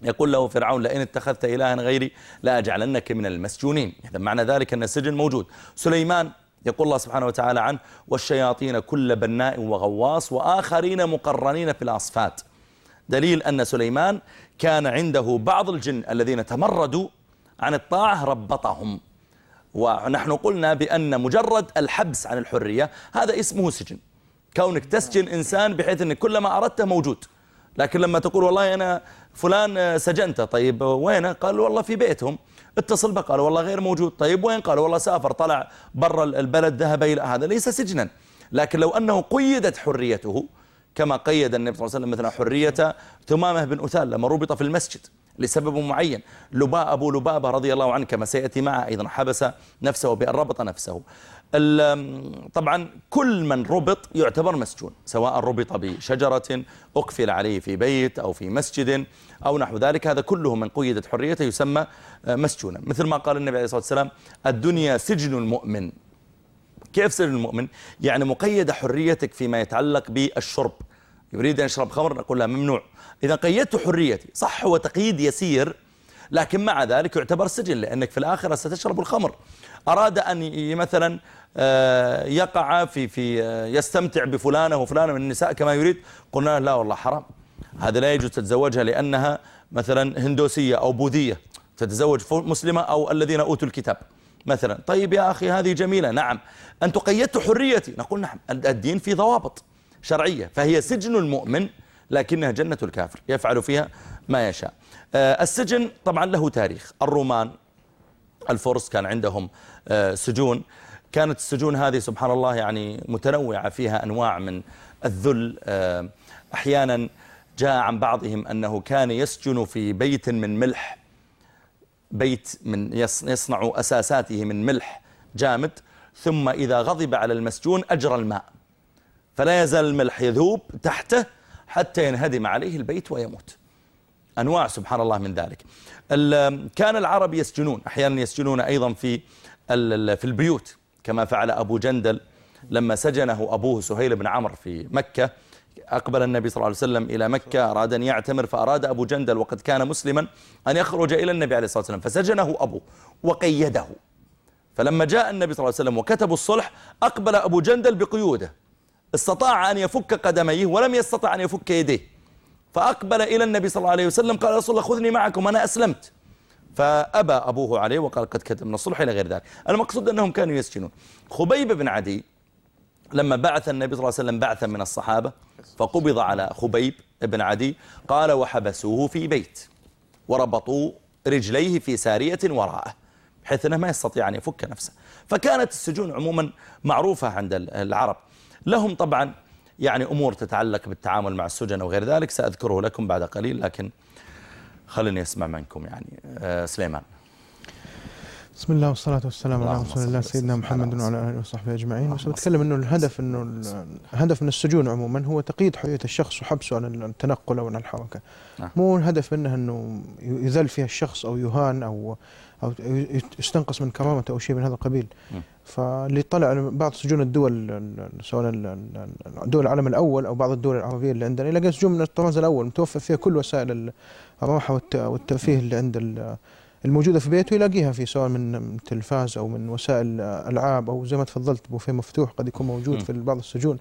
يقول له فرعون لئن اتخذت إلها غيري لأجعلنك من المسجونين. إذا معنى ذلك أن السجن موجود. سليمان يقول الله سبحانه وتعالى عنه والشياطين كل بناء وغواص وآخرين مقرنين في الأصفات دليل أن سليمان كان عنده بعض الجن الذين تمردوا عن الطاعة ربطهم. ونحن قلنا بأن مجرد الحبس عن الحرية هذا اسمه سجن. كونك تسجن إنسان بحيث أن كل ما أردته موجود. لكن لما تقول والله أنا فلان سجنته طيب وينه قال والله في بيتهم. اتصل به قال والله غير موجود. طيب وين؟ قال والله سافر. طلع برا البلد ذهب إلى هذا. ليس سجنا. لكن لو أنه قيدت حريته كما قيد النبي صلى الله عليه وسلم مثلا حرية ثمامة بن أثال لما ربط في المسجد. لسبب معين. لباء أبو لبابة رضي الله عنه كما سيأتي معه أيضا حبس نفسه بأن ربط نفسه. طبعا كل من ربط يعتبر مسجون سواء ربط بشجرة أقفل عليه في بيت أو في مسجد أو نحو ذلك. هذا كله من قيدت حريته يسمى مسجونا. مثل ما قال النبي عليه الصلاة والسلام الدنيا سجن المؤمن. كيف سجن المؤمن؟ يعني مقيد حريتك فيما يتعلق بالشرب. يريد أن يشرب خمر نقول له ممنوع. إذا قيدت حريتي صح هو تقييد يسير لكن مع ذلك يعتبر سجن لأنك في الآخرة ستشرب الخمر. أراد أن مثلا آه، يقع في في آه، يستمتع بفلانة وفلانة من النساء كما يريد. قلنا لا والله حرام. هذا لا يجوز تتزوجها لأنها مثلا هندوسية أو بوذية. تتزوج مسلمة أو الذين أوتوا الكتاب مثلا. طيب يا أخي هذه جميلة. نعم. أنت قيدت حريتي. نقول نعم الدين في ضوابط. شرعية فهي سجن المؤمن لكنها جنة الكافر يفعل فيها ما يشاء. آه، السجن طبعا له تاريخ. الرومان الفرس كان عندهم سجون. كانت السجون هذه سبحان الله يعني متنوعة فيها أنواع من الذل. أحيانا جاء عن بعضهم أنه كان يسجن في بيت من ملح بيت من يصنع أساساته من ملح جامد ثم إذا غضب على المسجون أجرى الماء. فلا يزال الملح يذوب تحته حتى ينهدم عليه البيت ويموت. أنواع سبحان الله من ذلك. كان العرب يسجنون أحيانا يسجنون أيضا في في البيوت كما فعل أبو جندل لما سجنه أبوه سهيل بن عمرو في مكة. أقبل النبي صلى الله عليه وسلم إلى مكة أراد أن يعتمر فأراد أبو جندل وقد كان مسلما أن يخرج إلى النبي عليه الصلاة والسلام فسجنه أبوه وقيده. فلما جاء النبي صلى الله عليه وسلم وكتبوا الصلح أقبل أبو جندل بقيوده. استطاع أن يفك قدميه ولم يستطع أن يفك يديه. فأقبل إلى النبي صلى الله عليه وسلم قال رسول الله خذني معكم أنا أسلمت. فأبى أبوه عليه وقال قد كتبنا الصلح إلى غير ذلك. المقصود أنهم كانوا يسجنون. خبيب بن عدي لما بعث النبي صلى الله عليه وسلم بعثا من الصحابة فقبض على خبيب بن عدي قال وحبسوه في بيت وربطوا رجليه في سارية وراءه بحيث أنه ما يستطيع أن يفك نفسه. فكانت السجون عموما معروفة عند العرب. لهم طبعا يعني أمور تتعلق بالتعامل مع السجن وغير ذلك سأذكره لكم بعد قليل لكن خليني أسمع منكم يعني. آه، سليمان. بسم الله والصلاة والسلام على رسول الله سيدنا محمد وعلى آله وصحبه أجمعين. بس بتكلم أنه الهدف أنه الهدف من السجون عموما هو تقييد حرية الشخص وحبسه عن التنقل أو عن الحركة. نعم. مو الهدف منه أنه يذل فيها الشخص أو يهان أو أو يستنقص من كرامته أو شيء من هذا القبيل. فاللي طلع بعض سجون الدول سواء دول العالم الأول أو بعض الدول العربية اللي عندنا. يلاقي سجون من الطراز الأول متوفر فيها كل وسائل الراحة والترفيه اللي عند الموجودة في بيته يلاقيها في سواء من تلفاز أو من وسائل ألعاب أو زي ما تفضلت بوفيه مفتوح قد يكون موجود في بعض السجون.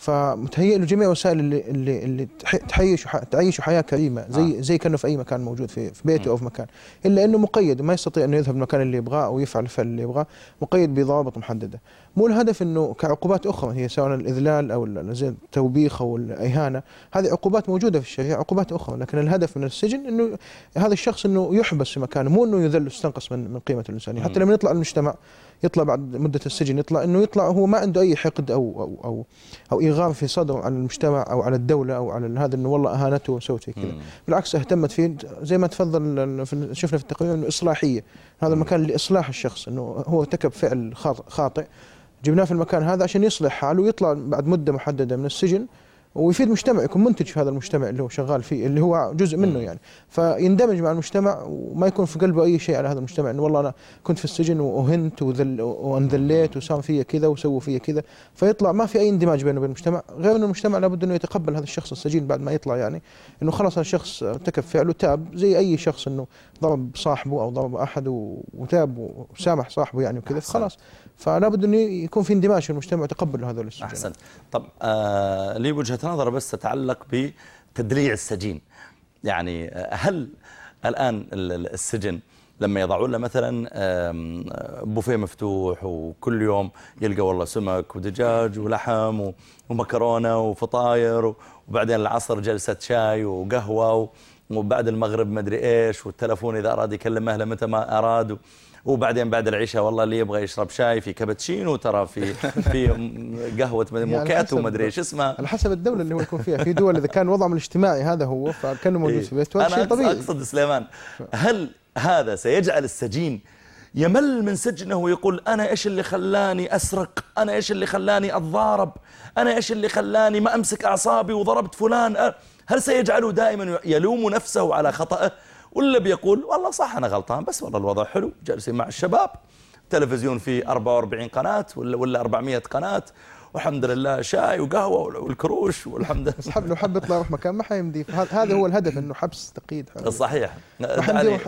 فمتهيئ له جميع الوسائل اللي اللي, اللي تحيش تعيش حياة كريمة زي آه. زي كأنه في أي مكان موجود في في بيته م. أو في مكان. إلا إنه مقيد ما يستطيع إنه يذهب المكان اللي يبغاه أو يفعل الفعل اللي يبغاه مقيد بضوابط محددة. مو الهدف إنه كعقوبات أخرى هي سواء الإذلال أو زي التوبيخ أو الإهانة هذه عقوبات موجودة في الشريعة عقوبات أخرى. لكن الهدف من السجن إنه هذا الشخص إنه يحبس في مكانه مو إنه يذل ويستنقص من من قيمة الانسانيه حتى لما يطلع المجتمع يطلع بعد مدة السجن يطلع إنه يطلع هو ما عنده أي حقد أو أو أو, أو ايغام في صدره على المجتمع أو على الدولة أو على هذا إنه والله أهانته وسوت فيه كذا. بالعكس اهتمت فيه. زي ما تفضل شفنا في التقرير إنه إصلاحية. هذا المكان لإصلاح الشخص إنه هو ارتكب فعل خاطئ. جبناه في المكان هذا عشان يصلح حاله ويطلع بعد مدة محددة من السجن. ويفيد مجتمع يكون منتج في هذا المجتمع اللي هو شغال فيه اللي هو جزء منه يعني. فيندمج مع المجتمع وما يكون في قلبه أي شيء على هذا المجتمع إنه والله أنا كنت في السجن واهنت وذل وانذليت وسام فيا كذا وسووا فيا كذا. فيطلع ما في أي اندماج بينه وبين المجتمع غير إنه المجتمع لابد إنه يتقبل هذا الشخص السجين بعد ما يطلع يعني. إنه خلاص هذا الشخص ارتكب فعله تاب زي أي شخص إنه ضرب صاحبه أو ضرب أحد وتاب وسامح صاحبه يعني وكذا خلاص. فلا بد إنه يكون في اندماج في المجتمع وتقبل هذول السجين احسنت طب آه لي وجهة نظر بس تتعلق بتدليع السجين. يعني آه، هل الآن السجن لما يضعون له مثلا بوفيه مفتوح وكل يوم يلقى والله سمك ودجاج ولحم ومكرونة وفطاير وبعدين العصر جلسة شاي وقهوة وبعد المغرب مدري إيش والتلفون إذا أراد يكلم أهله متى ما أراد وبعدين بعد العشاء والله اللي يبغى يشرب شاي في كابتشينو ترى في في قهوة يعني موكاتو ما ادري إيش اسمها على حسب الدولة اللي هو يكون فيها. في دول إذا كان وضعهم الاجتماعي هذا هو فكأنه موجود في بيته شيء طبيعي. أنا أقصد سليمان هل هذا سيجعل السجين يمل من سجنه ويقول أنا إيش اللي خلاني أسرق؟ أنا إيش اللي خلاني أتضارب؟ أنا إيش اللي خلاني ما أمسك أعصابي وضربت فلان؟ هل سيجعله دائما يلوم نفسه على خطأه؟ ولا بيقول والله صح أنا غلطان بس والله الوضع حلو. جالسين مع الشباب تلفزيون فيه 44 قناة ولا ولا 400 قناة والحمد لله شاي وقهوة والكروش والحمد لله بس لو حب يطلع يروح مكان ما حيمدي هذا هو الهدف إنه حبس تقييد صحيح.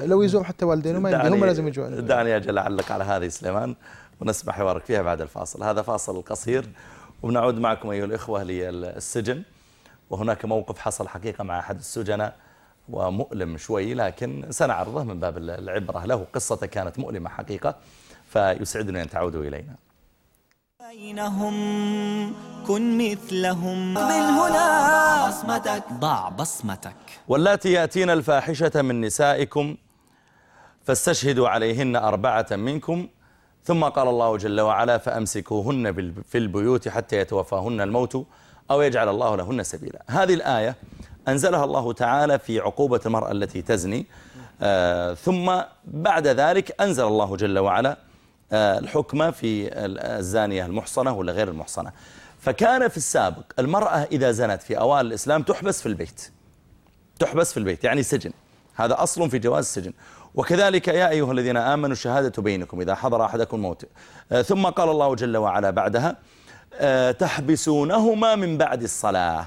لو يزور حتى والدينه ما يمدي هم لازم يجوا دعني أجل اعلق على هذه سليمان ونسمع حوارك فيها بعد الفاصل. هذا فاصل قصير وبنعود معكم أيها الإخوة للسجن وهناك موقف حصل حقيقة مع أحد السجناء. ومؤلم شوي لكن سنعرضه من باب العبرة له. قصة كانت مؤلمة حقيقة فيسعدني أن تعودوا إلينا. بينهم كن مثلهم. بالهنا بصمتك. ضع بصمتك. واللاتي يأتين الفاحشة من نسائكم فاستشهدوا عليهن أربعة منكم. ثم قال الله جل وعلا فأمسكوهن في البيوت حتى يتوفاهن الموت أو يجعل الله لهن سبيلا. هذه الآية أنزلها الله تعالى في عقوبة المرأة التي تزني. آه ثم بعد ذلك أنزل الله جل وعلا آه الحكم في الزانية المحصنة ولا غير المحصنة. فكان في السابق المرأة إذا زنت في أوائل الإسلام تحبس في البيت. تحبس في البيت يعني سجن هذا أصل في جواز السجن. وكذلك يا أيها الذين آمنوا الشهادة بينكم إذا حضر أحدكم موت آه، ثم قال الله جل وعلا بعدها آه، تحبسونهما من بعد الصلاة.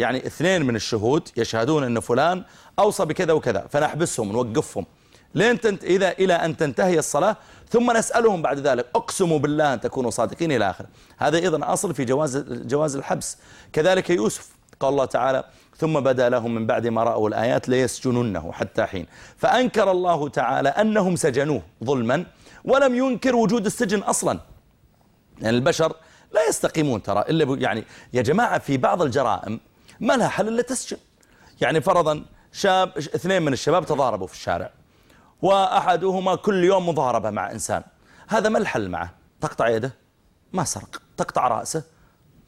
يعني اثنين من الشهود يشهدون أن فلان أوصى بكذا وكذا فنحبسهم نوقفهم. لين تنت إذا إلى أن تنتهي الصلاة ثم نسألهم بعد ذلك أقسموا بالله أن تكونوا صادقين إلى آخر هذا أيضا أصل في جواز, جواز الحبس. كذلك يوسف قال الله تعالى ثم بدا لهم من بعد ما رأوا الآيات ليسجننه حتى حين فأنكر الله تعالى أنهم سجنوه ظلما ولم ينكر وجود السجن أصلا. يعني البشر لا يستقيمون ترى إلا يعني يا جماعة في بعض الجرائم ما لها حل إلا تسجن. يعني فرضا شاب اثنين من الشباب تضاربوا في الشارع وأحدهما كل يوم مضاربة مع إنسان. هذا ما الحل معه؟ تقطع يده ما سرق. تقطع رأسه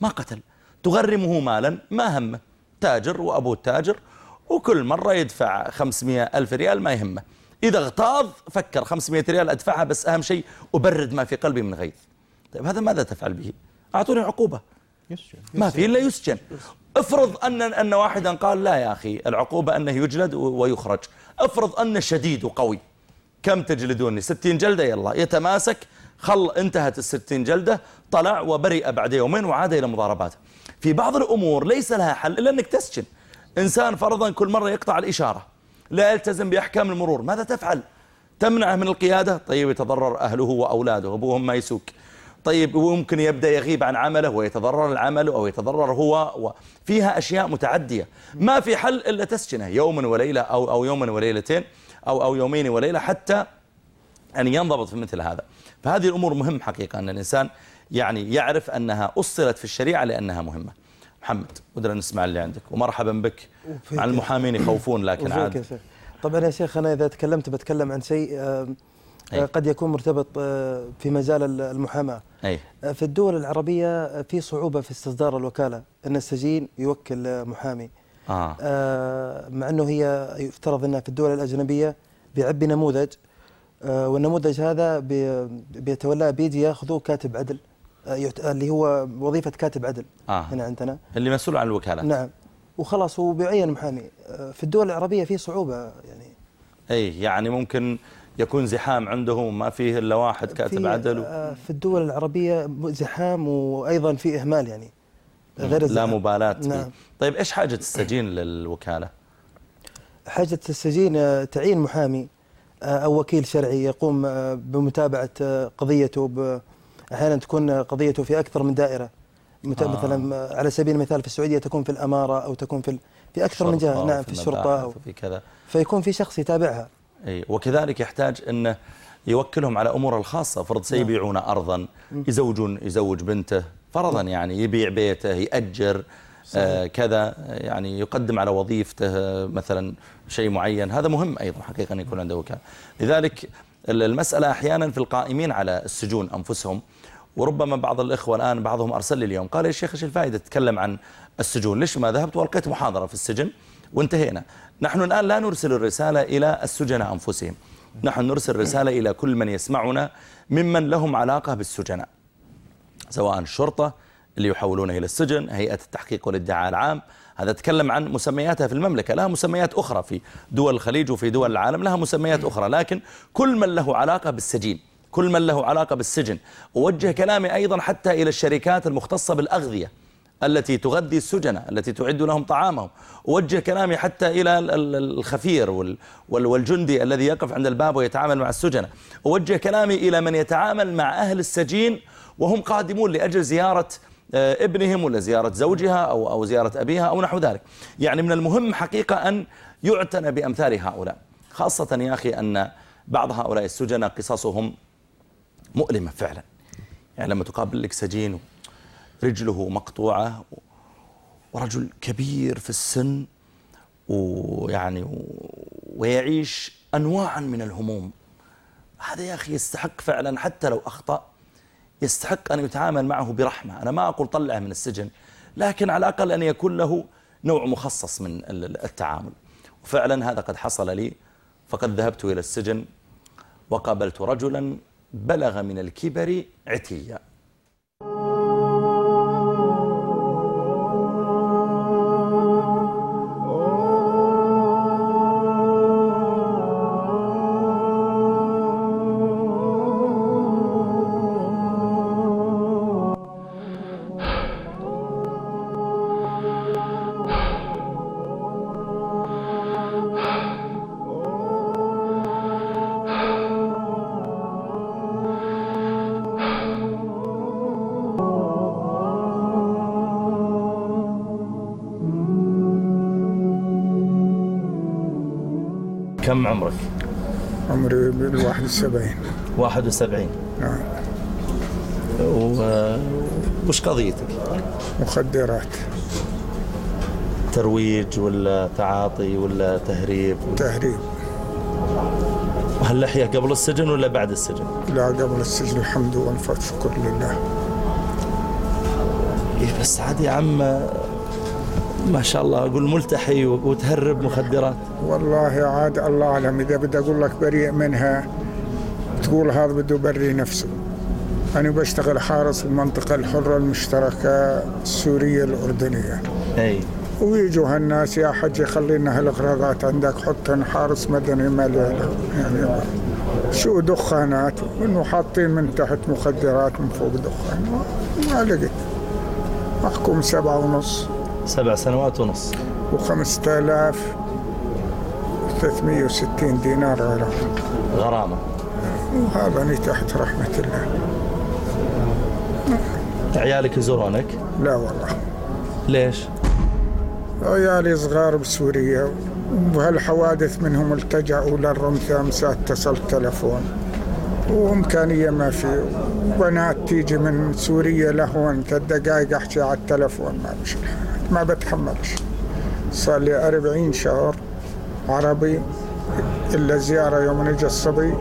ما قتل. تغرمه مالا ما همه. تاجر وأبوه تاجر وكل مرة يدفع 500 ألف ريال ما يهمه. إذا اغتاظ فكر 500 ريال أدفعها بس أهم شيء أبرد ما في قلبي من غيظ. طيب هذا ماذا تفعل به؟ أعطوني عقوبة. يسجن. ما في إلا يسجن. افرض أن, أن واحدا قال لا يا أخي العقوبة أنه يجلد ويخرج. افرض أنه شديد وقوي. كم تجلدوني؟ ستين جلدة؟ يلا يتماسك. خل انتهت الستين جلدة طلع وبرئ بعد يومين وعاد إلى مضارباته. في بعض الأمور ليس لها حل إلا أنك تسجن. إنسان فرضا كل مرة يقطع الإشارة لا يلتزم بأحكام المرور. ماذا تفعل؟ تمنعه من القيادة؟ طيب يتضرر أهله وأولاده أبوهم ما يسوق طيب وممكن يبدأ يغيب عن عمله ويتضرر العمل أو يتضرر هو فيها أشياء متعدية. ما في حل إلا تسجنة يوما وليلة أو, أو يوما وليلتين أو, أو يومين وليلة حتى أن ينضبط في مثل هذا. فهذه الأمور مهم حقيقة أن الإنسان يعني يعرف أنها أصلت في الشريعة لأنها مهمة. محمد ودنا نسمع اللي عندك ومرحبا بك. مع المحامين يخوفون لكن عاد. طبعا يا شيخ أنا إذا تكلمت بتكلم عن شيء قد يكون مرتبط آه، في مجال المحاماة. أي. آه، في الدول العربية في صعوبة في استصدار الوكالة. أن السجين يوكل محامي. آه. آه مع أنه هي يفترض أنها في الدول الأجنبية بيعبي نموذج. آه والنموذج هذا بيتولاه بيجي ياخذوه كاتب عدل. آه اللي هو وظيفة كاتب عدل. آه. هنا عندنا. اللي مسؤول عن الوكالات نعم. وخلاص هو بيعين محامي. في الدول العربية في صعوبة يعني. أي يعني ممكن يكون زحام عندهم ما فيه إلا واحد كاتب عدل و... آه، في الدول العربية زحام وأيضا في إهمال يعني غير لا مبالاة. نعم. طيب إيش حاجة السجين للوكالة؟ حاجة السجين آه، تعيين محامي آه، أو وكيل شرعي يقوم بمتابعة قضيته أحيانا تكون قضيته في أكثر من دائرة. آه. مثلا على سبيل المثال في السعودية تكون في الأمارة أو تكون في في أكثر من جهة. نعم في الشرطة أو في كذا. فيكون في شخص يتابعها. أي وكذلك يحتاج أنه يوكلهم على أمور الخاصة. فرض سيبيعون نعم. أرضا يزوجون يزوج بنته. فرضا. يعني يبيع بيته يأجر آه كذا يعني يقدم على وظيفته مثلا شيء معين. هذا مهم أيضا حقيقة أن يكون عنده وكالة. لذلك المسألة أحيانا في القائمين على السجون أنفسهم. وربما بعض الإخوة الآن بعضهم أرسل لي اليوم قال يا شيخ إيش الفائدة تتكلم عن السجون؟ ليش ما ذهبت والقيت محاضرة في السجن وانتهينا؟ نحن الآن لا نرسل الرسالة إلى السجناء أنفسهم. نحن نرسل رسالة إلى كل من يسمعنا ممن لهم علاقة بالسجناء. سواء الشرطة اللي يحولونه إلى السجن هيئة التحقيق والادعاء العام. هذا تكلم عن مسمياتها في المملكة. لها مسميات أخرى في دول الخليج وفي دول العالم. لها مسميات أخرى. لكن كل من له علاقة بالسجين كل من له علاقة بالسجن. أوجه كلامي أيضا حتى إلى الشركات المختصة بالأغذية. التي تغذي السجنة التي تعد لهم طعامهم. أوجه كلامي حتى إلى الخفير والجندي الذي يقف عند الباب ويتعامل مع السجنة أوجه كلامي إلى من يتعامل مع أهل السجين وهم قادمون لأجل زيارة آه، ابنهم ولا زيارة زوجها أو, أو زيارة أبيها أو نحو ذلك. يعني من المهم حقيقة أن يعتنى بأمثال هؤلاء. خاصة يا أخي أن بعض هؤلاء السجنة قصصهم مؤلمة فعلا. يعني لما تقابل لك سجين رجله مقطوعة ورجل كبير في السن ويعني ويعيش أنواعا من الهموم. هذا يا أخي يستحق فعلا حتى لو أخطأ يستحق أن يتعامل معه برحمة. أنا ما أقول طلعه من السجن لكن على الأقل أن يكون له نوع مخصص من التعامل. وفعلا هذا قد حصل لي. فقد ذهبت إلى السجن وقابلت رجلا بلغ من الكبر عتيا. عمرك؟ عمري بال 71 71 نعم وش قضيتك؟ مخدرات ترويج ولا تعاطي ولا تهريب؟ تهريب وهل لحية قبل السجن ولا بعد السجن؟ لا قبل السجن الحمد والشكر لله إيه بس عاد يا عم ما شاء الله أقول ملتحي وتهرب مخدرات. والله عاد الله أعلم إذا بدي أقول لك بريء منها تقول هذا بده يبري نفسه. أنا بشتغل حارس المنطقة الحرة المشتركة السورية الأردنية. أي. ويجوا هالناس يا حجي خلينا هالإغراضات عندك حطن حارس مدني مالي يعني شو دخانات؟ وإنه حاطين من تحت مخدرات من فوق دخان. ما لقيت. محكوم سبعة ونص. سبع سنوات ونص. وخمسة آلاف 360 دينار غرامة غرامة. وهذا تحت رحمة الله. عيالك يزورونك؟ لا والله. ليش؟ عيالي صغار بسوريا وهالحوادث منهم التجأوا للرمثة مساء اتصل تلفون وإمكانية ما في. وبنات تيجي من سوريا لهون ثلاث دقائق أحكي على التلفون ما بشي ما بتحملش صار لي 40 شهر عربي إلا زيارة يوم نجى الصبي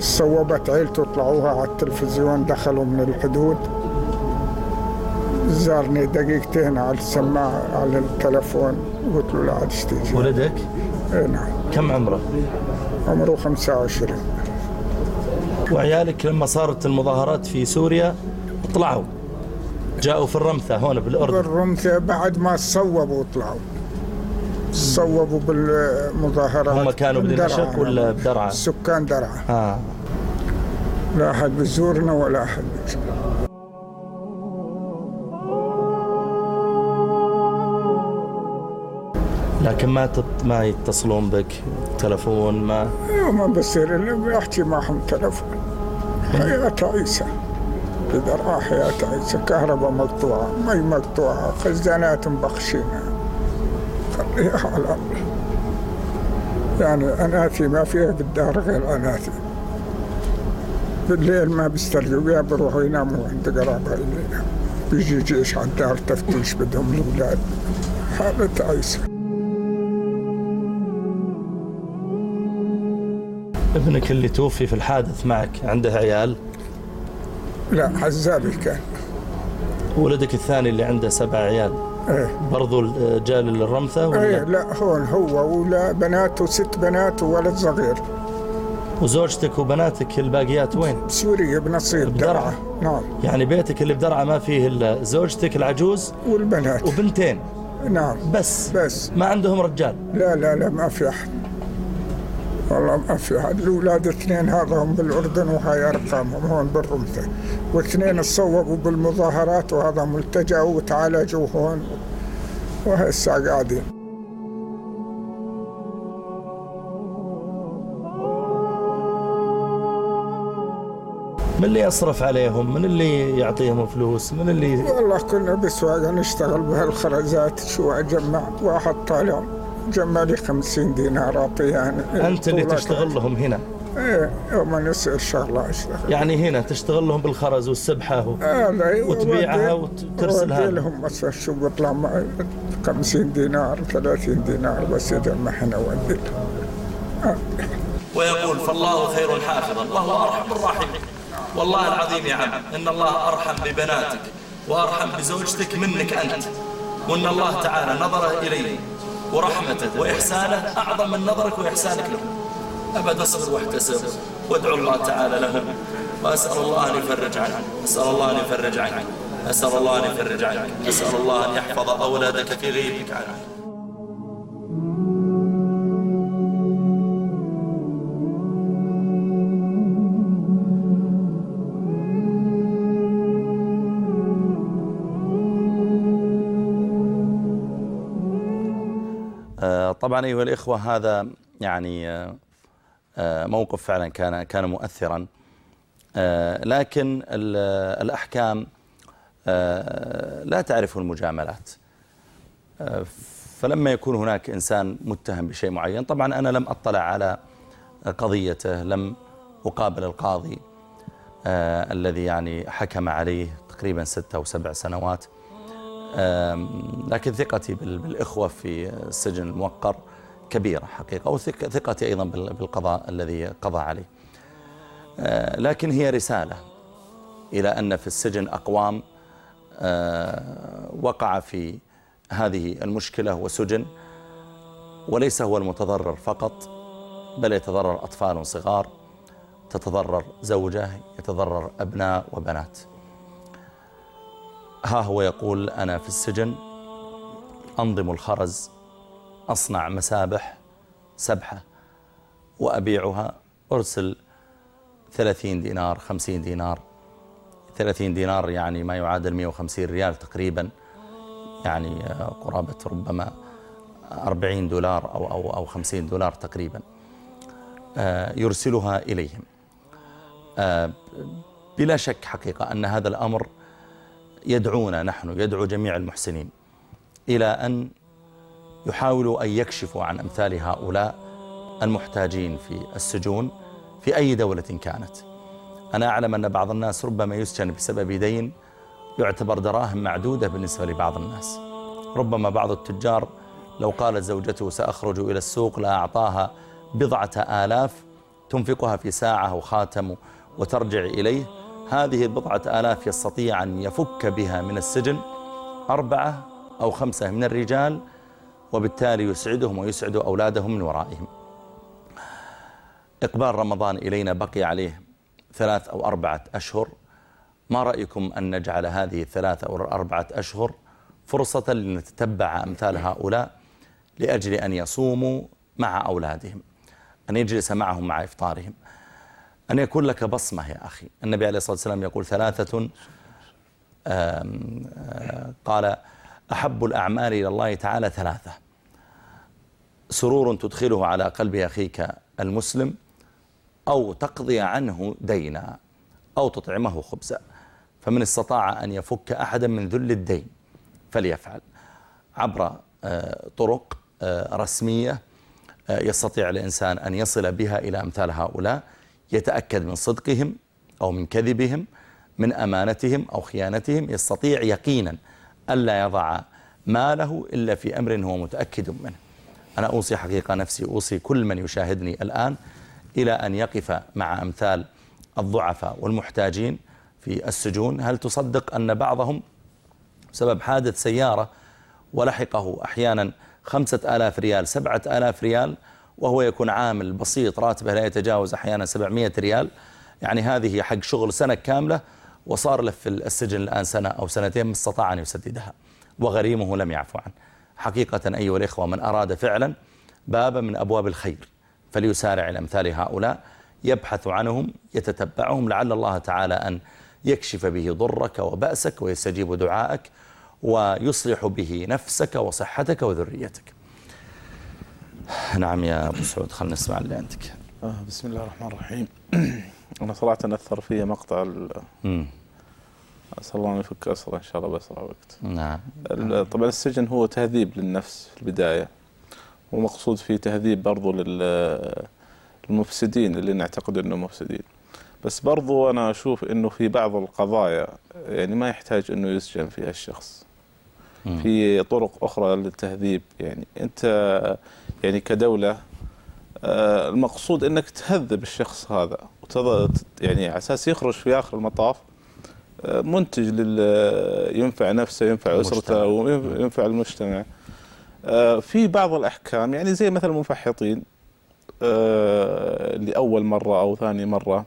صوبت عيلته طلعوها على التلفزيون دخلوا من الحدود. زارني دقيقتين على السماعة على التلفون قلت له لا عاد تيجي ولدك؟ اي نعم. كم عمره؟ عمره 25 وعيالك لما صارت المظاهرات في سوريا طلعوا. جاءوا في الرمثة هون بالأردن. بالرمثة بعد ما صوبوا طلعوا صوبوا بالمظاهرات. هم كانوا بدمشق ولا بدرعا؟ سكان درعا آه. لا أحد بزورنا ولا أحد بيجي. لكن ما تط... ما يتصلون بك؟ تلفون ما؟ ما بصير الا بحكي معهم تلفون. حياة عيسى. بدرعا حياة عيسى كهرباء مقطوعة مي مقطوعة خزانات مبخشينها خليها على يعني أناتي ما فيها بالدار غير أناتي بالليل ما بيسترجوا يا بروحوا يناموا عند قرابة الليل بيجي جيش على الدار تفتيش بدهم الأولاد. حالة عيسى. ابنك اللي توفي في الحادث معك عنده عيال؟ لا عزابي كان ولدك الثاني اللي عنده سبع عيال. إيه. برضو جاء للرمثة ولا؟ إيه لا هون هو ولا بناته ست بنات وولد صغير. وزوجتك وبناتك الباقيات وين؟ بسوريا بنصير بدرعا نعم. يعني بيتك اللي بدرعا ما فيه إلا زوجتك العجوز والبنات. وبنتين. نعم. بس. بس. ما عندهم رجال. لا لا لا ما في أحد. والله ما في أحد. الأولاد اثنين هذا هم بالأردن وهاي ارقامهم هون بالرمثة. واثنين تصوبوا بالمظاهرات وهذا ملتجأوا وتعالجوا هون. وهسه قاعدين. من اللي يصرف عليهم؟ من اللي يعطيهم فلوس؟ من اللي والله كنا بسواقة نشتغل بهالخرزات شو أجمع؟ واحد طالع. جمع لي 50 دينار أعطيه يعني. أنت اللي تشتغل لهم هنا. إيه يوم يصير شغلة اشتغل يعني هنا تشتغل لهم بالخرز والسبحة و... آه وتبيعها وترسلها. لهم بس شو بيطلع معي 50 دينار 30 دينار بس يجمع هنا وادي آه. ويقول فالله خير حافظا وهو أرحم الراحمين. والله العظيم يا عم إن الله أرحم ببناتك وأرحم بزوجتك منك أنت. وإن الله تعالى نظر إليه ورحمته وإحسانه أعظم من نظرك وإحسانك له أبد أصبر واحتسب. وادعو الله تعالى لهم. وأسأل الله أن يفرج عنك. أسأل الله أن يفرج عنك. أسأل الله أن يفرج عنك. أسأل الله أن يحفظ أولادك في غيبك عنك طبعا أيها الإخوة هذا يعني آه، آه، موقف فعلا كان كان مؤثرا. لكن الأحكام لا تعرف المجاملات. فلما يكون هناك إنسان متهم بشيء معين طبعا أنا لم أطلع على قضيته لم أقابل القاضي الذي يعني حكم عليه تقريبا ستة أو سبع سنوات. لكن ثقتي بالإخوة في السجن الموقر كبيرة حقيقة وثقتي أيضا بالقضاء الذي قضى عليه. أه، لكن هي رسالة إلى أن في السجن أقوام أه، وقع في هذه المشكلة وسجن وليس هو المتضرر فقط بل يتضرر أطفال صغار تتضرر زوجة يتضرر أبناء وبنات. ها هو يقول أنا في السجن أنظم الخرز أصنع مسابح سبحة وأبيعها أرسل ثلاثين دينار خمسين دينار. ثلاثين دينار يعني ما يعادل 150 ريال تقريبا يعني قرابة ربما 40 دولار أو, أو, أو 50 دولار تقريبا. آه، يرسلها إليهم. آه، بلا شك حقيقة أن هذا الأمر يدعونا نحن يدعو جميع المحسنين إلى أن يحاولوا أن يكشفوا عن أمثال هؤلاء المحتاجين في السجون في أي دولة كانت. أنا أعلم أن بعض الناس ربما يسجن بسبب دين يعتبر دراهم معدودة بالنسبة لبعض الناس. ربما بعض التجار لو قالت زوجته سأخرج إلى السوق لأعطاها بضعة آلاف تنفقها في ساعة أو خاتم وترجع إليه هذه البضعة آلاف يستطيع أن يفك بها من السجن أربعة أو خمسة من الرجال وبالتالي يسعدهم ويسعد أولادهم من ورائهم. إقبال رمضان إلينا بقي عليه ثلاث أو أربعة أشهر. ما رأيكم أن نجعل هذه الثلاثة أو أربعة أشهر فرصة لنتتبع أمثال هؤلاء لأجل أن يصوموا مع أولادهم أن يجلس معهم مع إفطارهم؟ أن يكون لك بصمة يا أخي. النبي عليه الصلاة والسلام يقول ثلاثة قال أحب الأعمال إلى الله تعالى ثلاثة. سرور تدخله على قلب أخيك المسلم أو تقضي عنه دينا أو تطعمه خبزا. فمن استطاع أن يفك أحدا من ذل الدين فليفعل. عبر طرق رسمية يستطيع الإنسان أن يصل بها إلى أمثال هؤلاء. يتأكد من صدقهم أو من كذبهم من أمانتهم أو خيانتهم يستطيع يقينا ألا يضع ماله إلا في أمر هو متأكد منه. أنا أوصي حقيقة نفسي أوصي كل من يشاهدني الآن إلى أن يقف مع أمثال الضعفاء والمحتاجين في السجون. هل تصدق أن بعضهم بسبب حادث سيارة ولحقه أحيانا خمسة آلاف ريال سبعة آلاف ريال وهو يكون عامل بسيط راتبه لا يتجاوز أحيانا 700 ريال. يعني هذه حق شغل سنة كاملة وصار له في السجن الآن سنة أو سنتين ما استطاع أن يسددها. وغريمه لم يعفو عنه. حقيقة أيها الإخوة من أراد فعلا بابا من أبواب الخير فليسارع إلى أمثال هؤلاء يبحث عنهم يتتبعهم لعل الله تعالى أن يكشف به ضرك وبأسك ويستجيب دعائك ويصلح به نفسك وصحتك وذريتك. نعم يا أبو سعود خلنا نسمع اللي عندك. آه بسم الله الرحمن الرحيم. أنا صراحة أثر في مقطع أسأل الله أن يفك أسره إن شاء الله بأسرع وقت. نعم. طبعا السجن هو تهذيب للنفس في البداية. ومقصود فيه تهذيب برضو للمفسدين اللي نعتقد أنهم مفسدين. بس برضو أنا أشوف أنه في بعض القضايا يعني ما يحتاج أنه يسجن فيها الشخص في طرق أخرى للتهذيب. يعني أنت يعني كدولة آه، المقصود إنك تهذب الشخص هذا. يعني على أساس يخرج في آخر المطاف آه، منتج لل ينفع نفسه ينفع أسرته وينفع المجتمع. في بعض الأحكام يعني زي مثل المفحطين لأول مرة أو ثاني مرة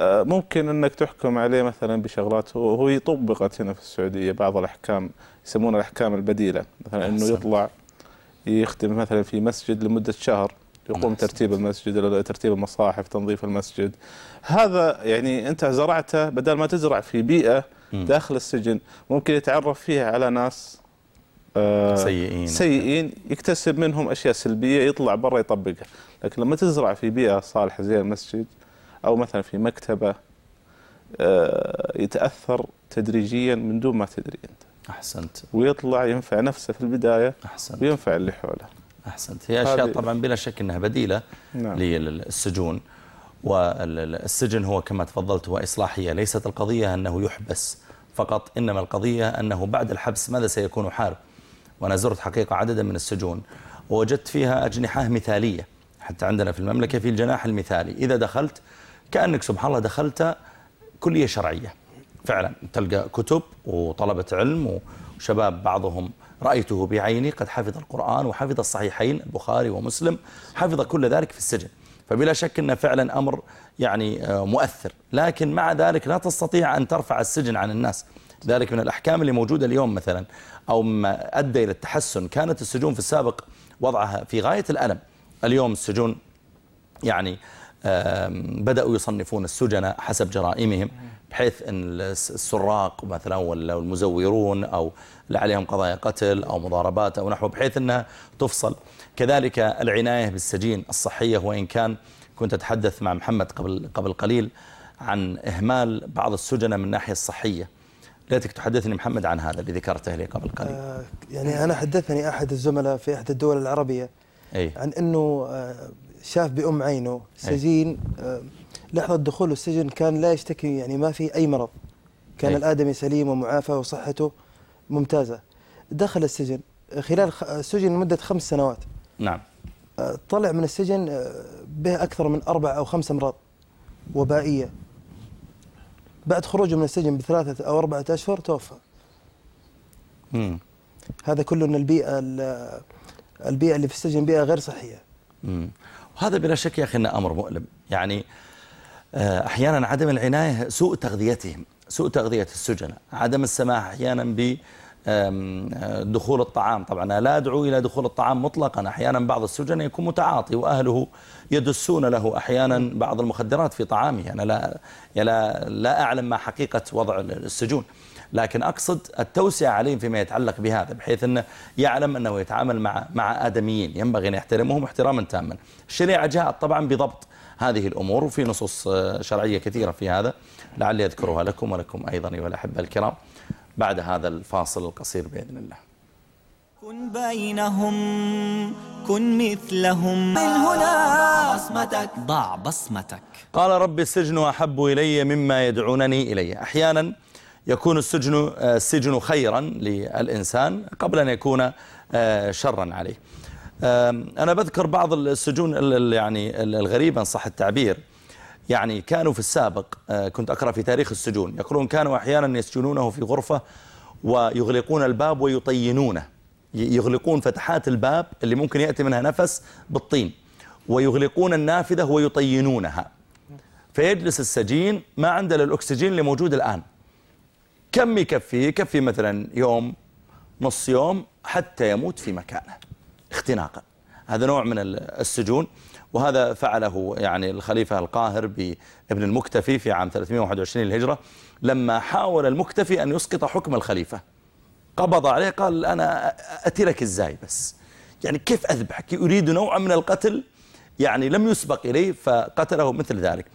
ممكن إنك تحكم عليه مثلا بشغلات. هو طبقت هنا في السعودية بعض الأحكام. يسمونها الاحكام البديلة. مثلا إنه يطلع يخدم مثلا في مسجد لمدة شهر يقوم ترتيب المسجد ترتيب المصاحف تنظيف المسجد. هذا يعني أنت زرعته بدل ما تزرع في بيئة داخل السجن ممكن يتعرف فيها على ناس آه سيئين. سيئين يكتسب منهم أشياء سلبية يطلع برا يطبقها. لكن لما تزرع في بيئة صالحة زي المسجد أو مثلا في مكتبة آه يتأثر تدريجيا من دون ما تدري أنت. أحسنت. ويطلع ينفع نفسه في البداية أحسنت. وينفع اللي حوله. أحسنت. هي أشياء طبعا بلا شك إنها بديلة نعم. للسجون. والسجن هو كما تفضلت هو إصلاحية. ليست القضية أنه يحبس فقط إنما القضية أنه بعد الحبس ماذا سيكون حاله وأنا زرت حقيقة عددا من السجون ووجدت فيها أجنحة مثالية. حتى عندنا في المملكة في الجناح المثالي. إذا دخلت كأنك سبحان الله دخلت كلية شرعية. فعلا تلقى كتب وطلبة علم وشباب بعضهم رأيته بعيني قد حفظ القرآن وحفظ الصحيحين البخاري ومسلم حفظ كل ذلك في السجن. فبلا شك أنه فعلا أمر يعني آه، مؤثر. لكن مع ذلك لا تستطيع أن ترفع السجن عن الناس. ذلك من الأحكام اللي موجودة اليوم مثلا أو ما أدى إلى التحسن. كانت السجون في السابق وضعها في غاية الألم. اليوم السجون يعني بدأوا يصنفون السجناء حسب جرائمهم بحيث أن السراق مثلا ولا المزورون أو اللي عليهم قضايا قتل أو مضاربات أو نحو بحيث أنها تفصل. كذلك العناية بالسجين الصحية وإن كان كنت أتحدث مع محمد قبل, قبل قليل عن إهمال بعض السجناء من الناحية الصحية. ليتك تحدثني محمد عن هذا اللي ذكرته لي قبل قليل. آه يعني أنا حدثني أحد الزملاء في أحد الدول العربية أي. عن أنه آه شاف بأم عينه سجين آه لحظة دخوله السجن كان لا يشتكي يعني ما في أي مرض. كان أي. الآدمي سليم ومعافى وصحته ممتازة. دخل السجن خلال السجن لمدة خمس سنوات. نعم. آه، طلع من السجن آه، به أكثر من أربع أو خمس أمراض وبائية. بعد خروجه من السجن بثلاثة أو أربعة أشهر توفى. مم. هذا كله أن البيئة البيئة اللي في السجن بيئة غير صحية. مم. وهذا بلا شك يا أخي أنه أمر مؤلم. يعني آه، أحيانا عدم العناية سوء تغذيتهم سوء تغذية السجناء عدم السماح أحيانا ب آه، دخول الطعام. طبعا لا أدعو إلى دخول الطعام مطلقا. أحيانا بعض السجناء يكون متعاطي وأهله يدسون له أحيانا بعض المخدرات في طعامه. أنا لا, لا, لا أعلم ما حقيقة وضع السجون. لكن أقصد التوسعة عليهم فيما يتعلق بهذا بحيث أنه يعلم أنه يتعامل مع مع آدميين ينبغي أن يحترمهم احتراما تاما. الشريعة جاءت طبعا بضبط هذه الأمور وفي نصوص آه، شرعية كثيرة في هذا لعلي أذكرها لكم ولكم أيضا أيها الأحبة الكرام بعد هذا الفاصل القصير بإذن الله. كن بينهم كن مثلهم. بالهنا بصمتك. ضع بصمتك. قال رب السجن أحب إلي مما يدعونني إليه. أحيانا يكون السجن السجن خيرا للإنسان قبل أن يكون آه، شرا عليه. أنا بذكر بعض السجون يعني الغريبة إن صح التعبير. يعني كانوا في السابق آه، كنت أقرأ في تاريخ السجون يقولون كانوا أحيانا يسجنونه في غرفة ويغلقون الباب ويطينونه. يغلقون فتحات الباب اللي ممكن يأتي منها نفس بالطين ويغلقون النافذة ويطينونها. فيجلس السجين ما عنده للأكسجين اللي موجود الآن. كم يكفي؟ يكفي مثلا يوم نص يوم حتى يموت في مكانه اختناقا. هذا نوع من السجون وهذا فعله يعني الخليفة القاهر بابن المكتفي في عام 321 للهجرة لما حاول المكتفي أن يسقط حكم الخليفة. قبض عليه قال أنا أترك إزاي بس؟ يعني كيف أذبحك؟ يريد نوعا من القتل؟ يعني لم يسبق إليه فقتله مثل ذلك.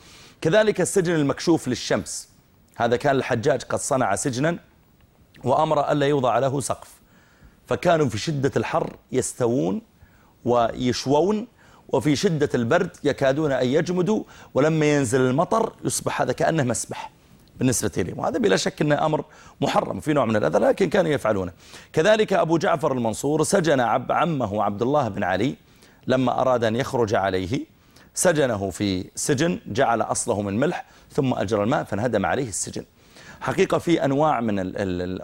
كذلك السجن المكشوف للشمس. هذا كان الحجاج قد صنع سجنا وأمر ألا يوضع له سقف. فكانوا في شدة الحر يستوون ويشوون وفي شدة البرد يكادون أن يجمدوا ولما ينزل المطر يصبح هذا كأنه مسبح بالنسبة لهم وهذا بلا شك أنه أمر محرم في نوع من الأذى لكن كانوا يفعلونه. كذلك أبو جعفر المنصور سجن عمه عبد الله بن علي لما أراد أن يخرج عليه. سجنه في سجن جعل أصله من ملح ثم أجرى الماء فانهدم عليه السجن. حقيقة في أنواع من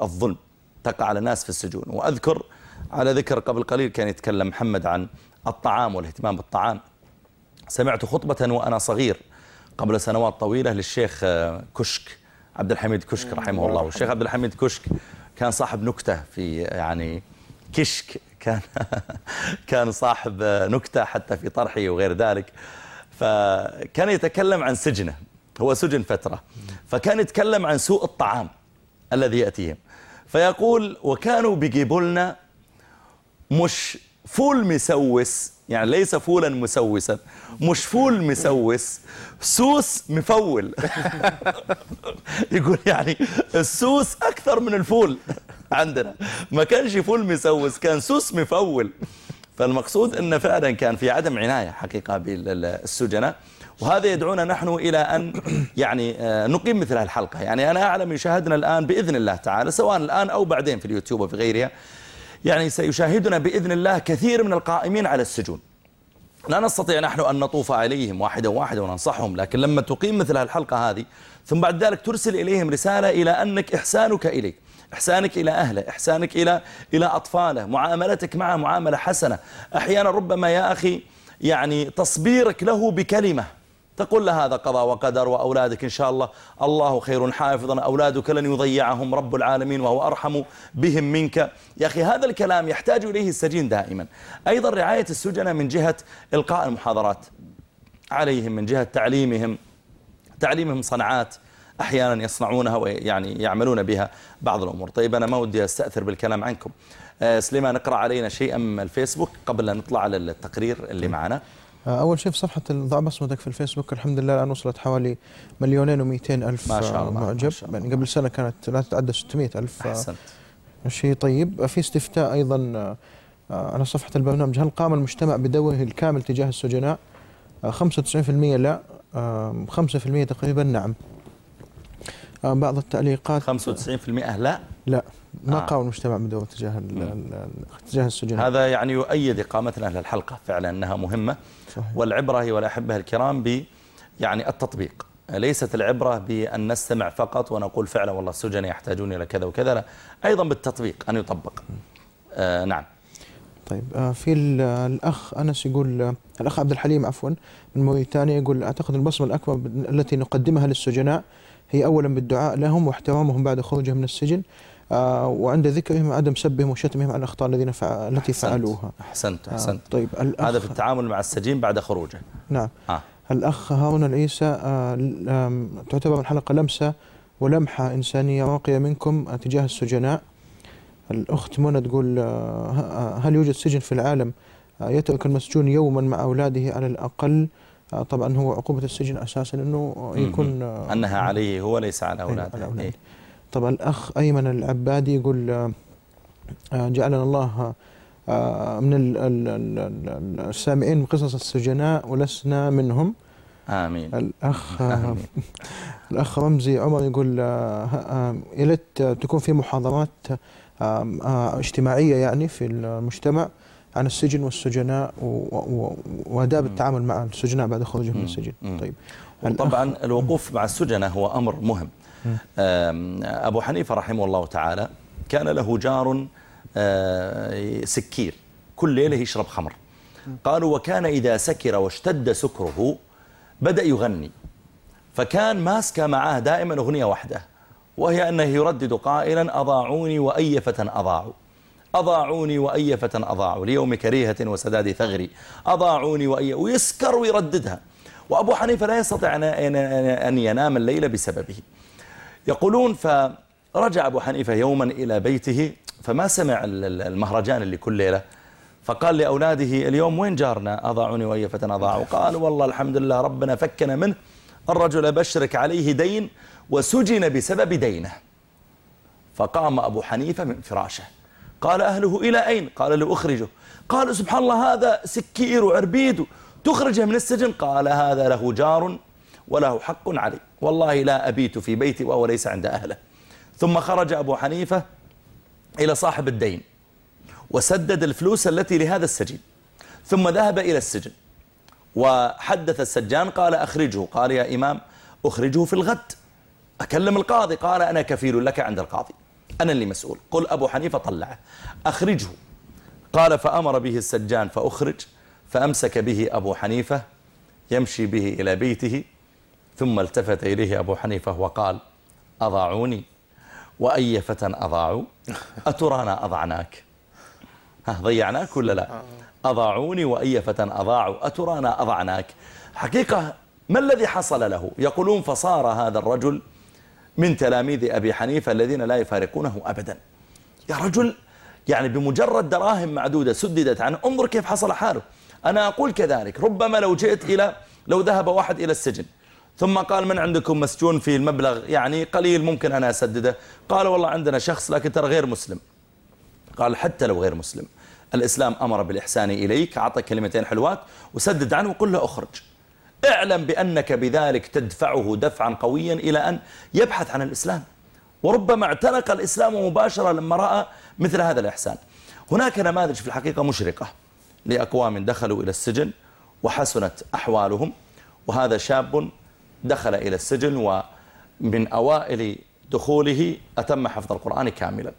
الظلم تقع على الناس في السجون. وأذكر على ذكر قبل قليل كان يتكلم محمد عن الطعام والاهتمام بالطعام. سمعت خطبة وأنا صغير قبل سنوات طويلة للشيخ كشك عبد الحميد كشك رحمه الله. والشيخ عبد الحميد كشك كان صاحب نكتة في يعني كشك كان كان صاحب نكتة حتى في طرحه وغير ذلك. فكان يتكلم عن سجنه. هو سجن فترة. فكان يتكلم عن سوء الطعام الذي يأتيهم. فيقول وكانوا بيجيبوا مش فول مسوس يعني ليس فولا مسوسا مش فول مسوس سوس مفول. يقول يعني السوس أكثر من الفول عندنا. ما كانش فول مسوس كان سوس مفول. فالمقصود أنه فعلا كان في عدم عناية حقيقة بالسجناء وهذا يدعونا نحن إلى أن يعني آه، نقيم مثل هالحلقة يعني أنا أعلم يشاهدنا الآن بإذن الله تعالى سواء الآن أو بعدين في اليوتيوب وفي غيرها يعني سيشاهدنا بإذن الله كثير من القائمين على السجون. لا نستطيع نحن أن نطوف عليهم واحدا واحدا وننصحهم لكن لما تقيم مثل هالحلقة هذه ثم بعد ذلك ترسل إليهم رسالة إلى أنك إحسانك إليك إحسانك إلى أهله إحسانك إلى إلى أطفاله معاملتك معه معاملة حسنة. أحيانا ربما يا أخي يعني تصبيرك له بكلمة. تقول له هذا قضاء وقدر وأولادك إن شاء الله. الله خير حافظا. أولادك لن يضيعهم. رب العالمين وهو أرحم بهم منك. يا أخي هذا الكلام يحتاج إليه السجين دائما. أيضا رعاية السجنة من جهة إلقاء المحاضرات. عليهم من جهة تعليمهم. تعليمهم صنعات أحيانا يصنعونها ويعني يعملون بها بعض الأمور. طيب أنا ما ودي أستأثر بالكلام عنكم. آه، سليمان اقرأ علينا شيئا من الفيسبوك قبل أن نطلع على التقرير اللي معنا. آه، أول شيء في صفحة ضع بصمتك في الفيسبوك الحمد لله الآن وصلت حوالي مليونين ومئتين ألف ما شاء الله معجب. شاء الله. يعني قبل سنة كانت لا تتعدى 600 ألف أحسنت. شيء طيب. في استفتاء أيضا على صفحة البرنامج. هل قام المجتمع بدوره الكامل تجاه السجناء؟ 95% لا 5% تقريبا نعم. آه، بعض التعليقات. 95% لا؟ لا. ما آه. قام المجتمع بدور تجاه تجاه السجن هذا يعني يؤيد إقامتنا أهل الحلقة فعلا أنها مهمة صحيح. والعبرة هي والأحبة الكرام ب يعني التطبيق. ليست العبرة بأن نستمع فقط ونقول فعلا والله السجن يحتاجون إلى كذا وكذا لا. أيضا بالتطبيق أن يطبق. آه نعم. طيب آه في الأخ أنس يقول آه، الأخ عبد الحليم عفوا من موريتانيا يقول أعتقد البصمة الأكبر التي نقدمها للسجناء هي أولا بالدعاء لهم واحترامهم بعد خروجهم من السجن. وعند ذكرهم عدم سبهم وشتمهم على الأخطاء الذين. التي أحسنت. فعلوها. أحسنت آه، أحسنت. آه طيب هذا في التعامل مع السجين بعد خروجه. نعم. آه. الأخ هارون العيسى آه تعتبر الحلقة لمسة ولمحة إنسانية راقية منكم تجاه السجناء. الأخت منى تقول آه, آه، هل يوجد سجن في العالم؟ يترك المسجون يوما مع أولاده على الأقل. آه، طبعا هو عقوبة السجن أساسا أنه يكون آه، أنها عليه هو ليس على أولاده. إيه. طبعا الأخ أيمن العبادي يقول آه، جعلنا الله من السامعين من قصص السجناء ولسنا منهم. آمين. الأخ آمين. الأخ رمزي عمر يقول يا ليت تكون في محاضرات اجتماعية يعني في المجتمع عن السجن والسجناء وأداب التعامل مع السجناء بعد خروجهم من السجن. طيب طبعا الوقوف مع السجناء هو أمر مهم. أبو حنيفة رحمه الله تعالى كان له جار سكير كل ليلة يشرب خمر. قالوا وكان إذا سكر واشتد سكره بدأ يغني. فكان ماسك معاه دائما أغنية واحدة وهي أنه يردد قائلا أضاعوني وأي فتى أضاعوا. أضاعوني وأي فتى أضاعوا ليوم كريهة وسداد ثغري أضاعوني وأي ويسكر ويرددها. وأبو حنيفة لا يستطيع أن ينام الليل بسببه. يقولون فرجع أبو حنيفة يوما إلى بيته فما سمع المهرجان اللي كل ليلة. فقال لأولاده اليوم وين جارنا؟ أضاعوني وأي فتى أضاعوا قالوا والله الحمد لله ربنا فكنا منه. الرجل بشرك عليه دين وسجن بسبب دينه. فقام أبو حنيفة من فراشه. قال أهله إلى أين؟ قال لأخرجه. قال سبحان الله هذا سكير وعربيد تخرجه من السجن. قال هذا له جار وله حق علي. والله لا أبيت في بيتي وهو ليس عند أهله. ثم خرج أبو حنيفة إلى صاحب الدين وسدد الفلوس التي لهذا السجين ثم ذهب إلى السجن وحدث السجان قال أخرجه قال يا إمام أخرجه في الغد أكلم القاضي قال أنا كفيل لك عند القاضي أنا اللي مسؤول. قل أبو حنيفة طلعه. أخرجه قال فأمر به السجان فأخرج فأمسك به أبو حنيفة يمشي به إلى بيته ثم التفت إليه أبو حنيفة وقال أضاعوني؟ وأي فتى أضاعوا؟ أترانا أضعناك؟ ها ضيعناك ولا لا؟ أضاعوني؟ وأي فتى أضاعوا؟ أترانا أضعناك؟ حقيقة ما الذي حصل له؟ يقولون فصار هذا الرجل من تلاميذ أبي حنيفة الذين لا يفارقونه أبدا. يا رجل يعني بمجرد دراهم معدودة سددت عنه انظر كيف حصل حاله. أنا أقول كذلك ربما لو جئت إلى لو ذهب واحد إلى السجن ثم قال من عندكم مسجون في المبلغ؟ يعني قليل ممكن أنا أسدده. قال والله عندنا شخص لكن ترى غير مسلم. قال حتى لو غير مسلم. الإسلام أمر بالإحسان إليك أعطى كلمتين حلوات وسدد عنه وقل له أخرج. اعلم بأنك بذلك تدفعه دفعا قويا إلى أن يبحث عن الإسلام. وربما اعتنق الإسلام مباشرة لما رأى مثل هذا الإحسان. هناك نماذج في الحقيقة مشرقة. لأقوام دخلوا إلى السجن وحسنت أحوالهم. وهذا شاب دخل إلى السجن ومن أوائل دخوله أتم حفظ القرآن كاملا.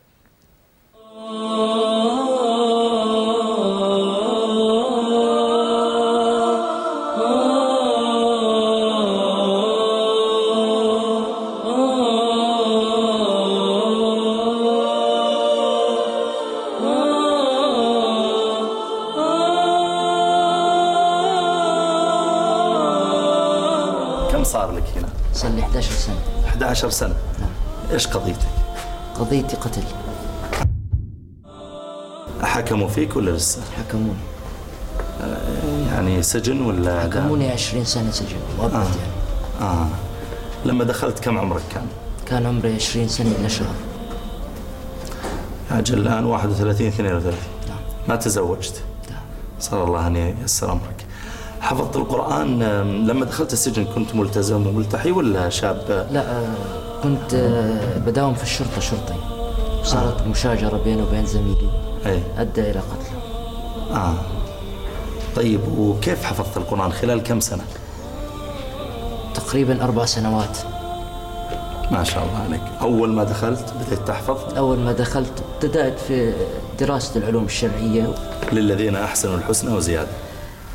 صار لي 11 سنة. 11 سنة؟ نعم. إيش قضيتك؟ قضيتي قتل. حكموا فيك ولا لسه؟ حكموني يعني سجن ولا حكموني 20 سنة سجن مؤبد آه. يعني. آه. لما دخلت كم عمرك كان؟ كان عمري 20 سنة إلى شهر. أجل الآن 31 32 نعم. ما تزوجت؟ نعم. صلى الله أن ييسر أمرك. حفظت القرآن لما دخلت السجن كنت ملتزم وملتحي ولا شاب؟ لا كنت بداوم في الشرطة شرطي صارت آه. مشاجرة بيني وبين زميلي أي. أدى إلى قتله آه طيب وكيف حفظت القرآن خلال كم سنة؟ تقريبا أربع سنوات ما شاء الله عليك أول ما دخلت بدأت تحفظ؟ أول ما دخلت ابتدأت في دراسة العلوم الشرعية للذين أحسنوا الحسنى وزيادة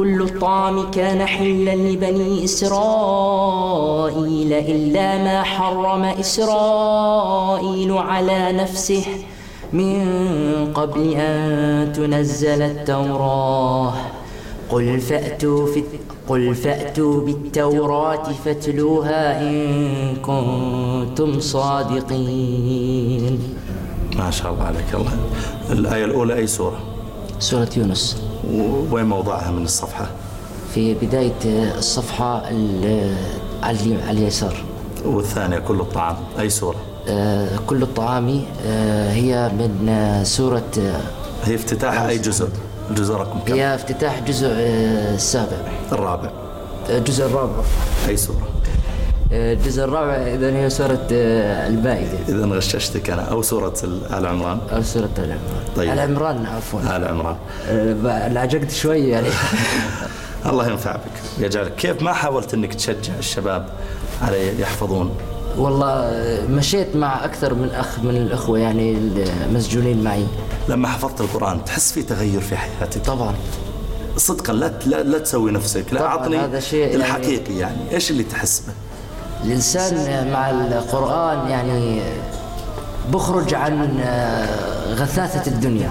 كل الطعام كان حلا لبني إسرائيل إلا ما حرم إسرائيل على نفسه. من قبل أن تنزل التوراة. قل فأتوا, في قل فأتوا بالتوراة فاتلوها إن كنتم صادقين. ما شاء الله عليك الله. الآية الأولى أي سورة؟ سورة يونس وين موضعها من الصفحة؟ في بداية الصفحة على اليسار والثانية كل الطعام أي سورة؟ آه كل الطعام آه هي من آه سورة آه هي افتتاح أي جزء؟ الجزء رقم كم؟ هي افتتاح جزء آه السابع الرابع الجزء الرابع أي سورة؟ الجزء الرابع إذا هي سورة آه، المائدة إذا غششتك أنا أو سورة آل عمران. أو سورة آل عمران. طيب. آل عمران عفوا. آل عمران. آه، لعجقت شوي يعني. الله ينفع بك يجعلك. كيف ما حاولت أنك تشجع الشباب على يحفظون؟ والله آه، مشيت مع أكثر من أخ من الأخوة يعني المسجونين معي. لما حفظت القرآن تحس في تغير في حياتك طبعا. صدقا لا لا, لا تسوي نفسك لا أعطني هذا شيء الحقيقي يعني, يعني. إيش اللي تحس به؟ الإنسان مع القرآن يعني بخرج عن غثاثة الدنيا.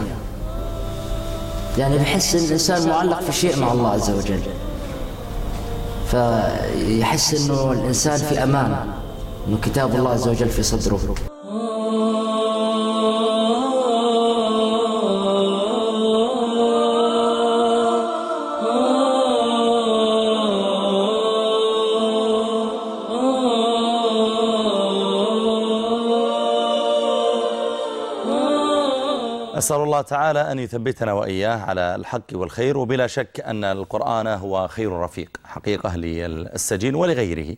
يعني بحس إن الإنسان معلق في شيء مع الله عز وجل. فيحس إنه الإنسان في أمان انه كتاب الله عز وجل في صدره. أسأل الله تعالى أن يثبتنا وإياه على الحق والخير وبلا شك أن القرآن هو خير رفيق. حقيقة للسجين ولغيره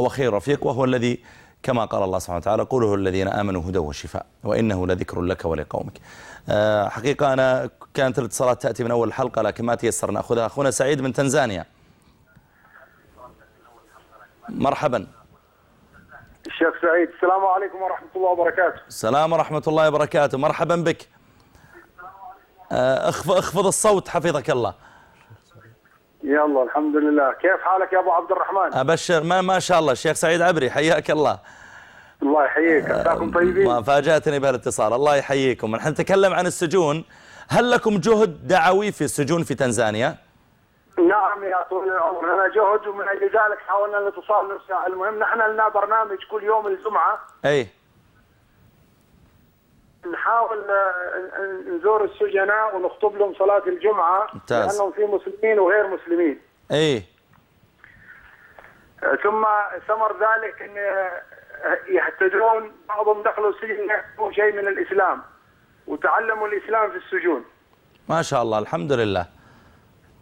هو خير رفيق وهو الذي كما قال الله سبحانه وتعالى قوله الذين آمنوا هدى وشفاء وإنه لذكر لك ولقومك. آه، حقيقة أنا كانت الاتصالات تأتي من أول الحلقة لكن ما تيسر نأخذها. أخونا سعيد من تنزانيا. مرحبا. الشيخ سعيد السلام عليكم ورحمة الله وبركاته. السلام ورحمة الله وبركاته. مرحبا بك. اخفض الصوت حفظك الله. يلا الحمد لله. كيف حالك يا أبو عبد الرحمن؟ أبشر ما ما شاء الله. الشيخ سعيد عبري حياك الله. الله يحييك. عساكم طيبين؟ ما فاجأتني بهالاتصال. الله يحييكم. نحن نتكلم عن السجون. هل لكم جهد دعوي في السجون في تنزانيا؟ نعم يا طويل العمر لنا جهد ومن أجل ذلك حاولنا الاتصال. نفسه المهم نحن لنا برنامج كل يوم الجمعة. أي. نحاول نزور السجناء ونخطب لهم صلاة الجمعة ممتاز. لأنهم في مسلمين وغير مسلمين. إيه. ثم ثمر ذلك إن يحتجون بعضهم دخلوا السجن يعرفوا شيء من الإسلام وتعلموا الإسلام في السجون. ما شاء الله الحمد لله.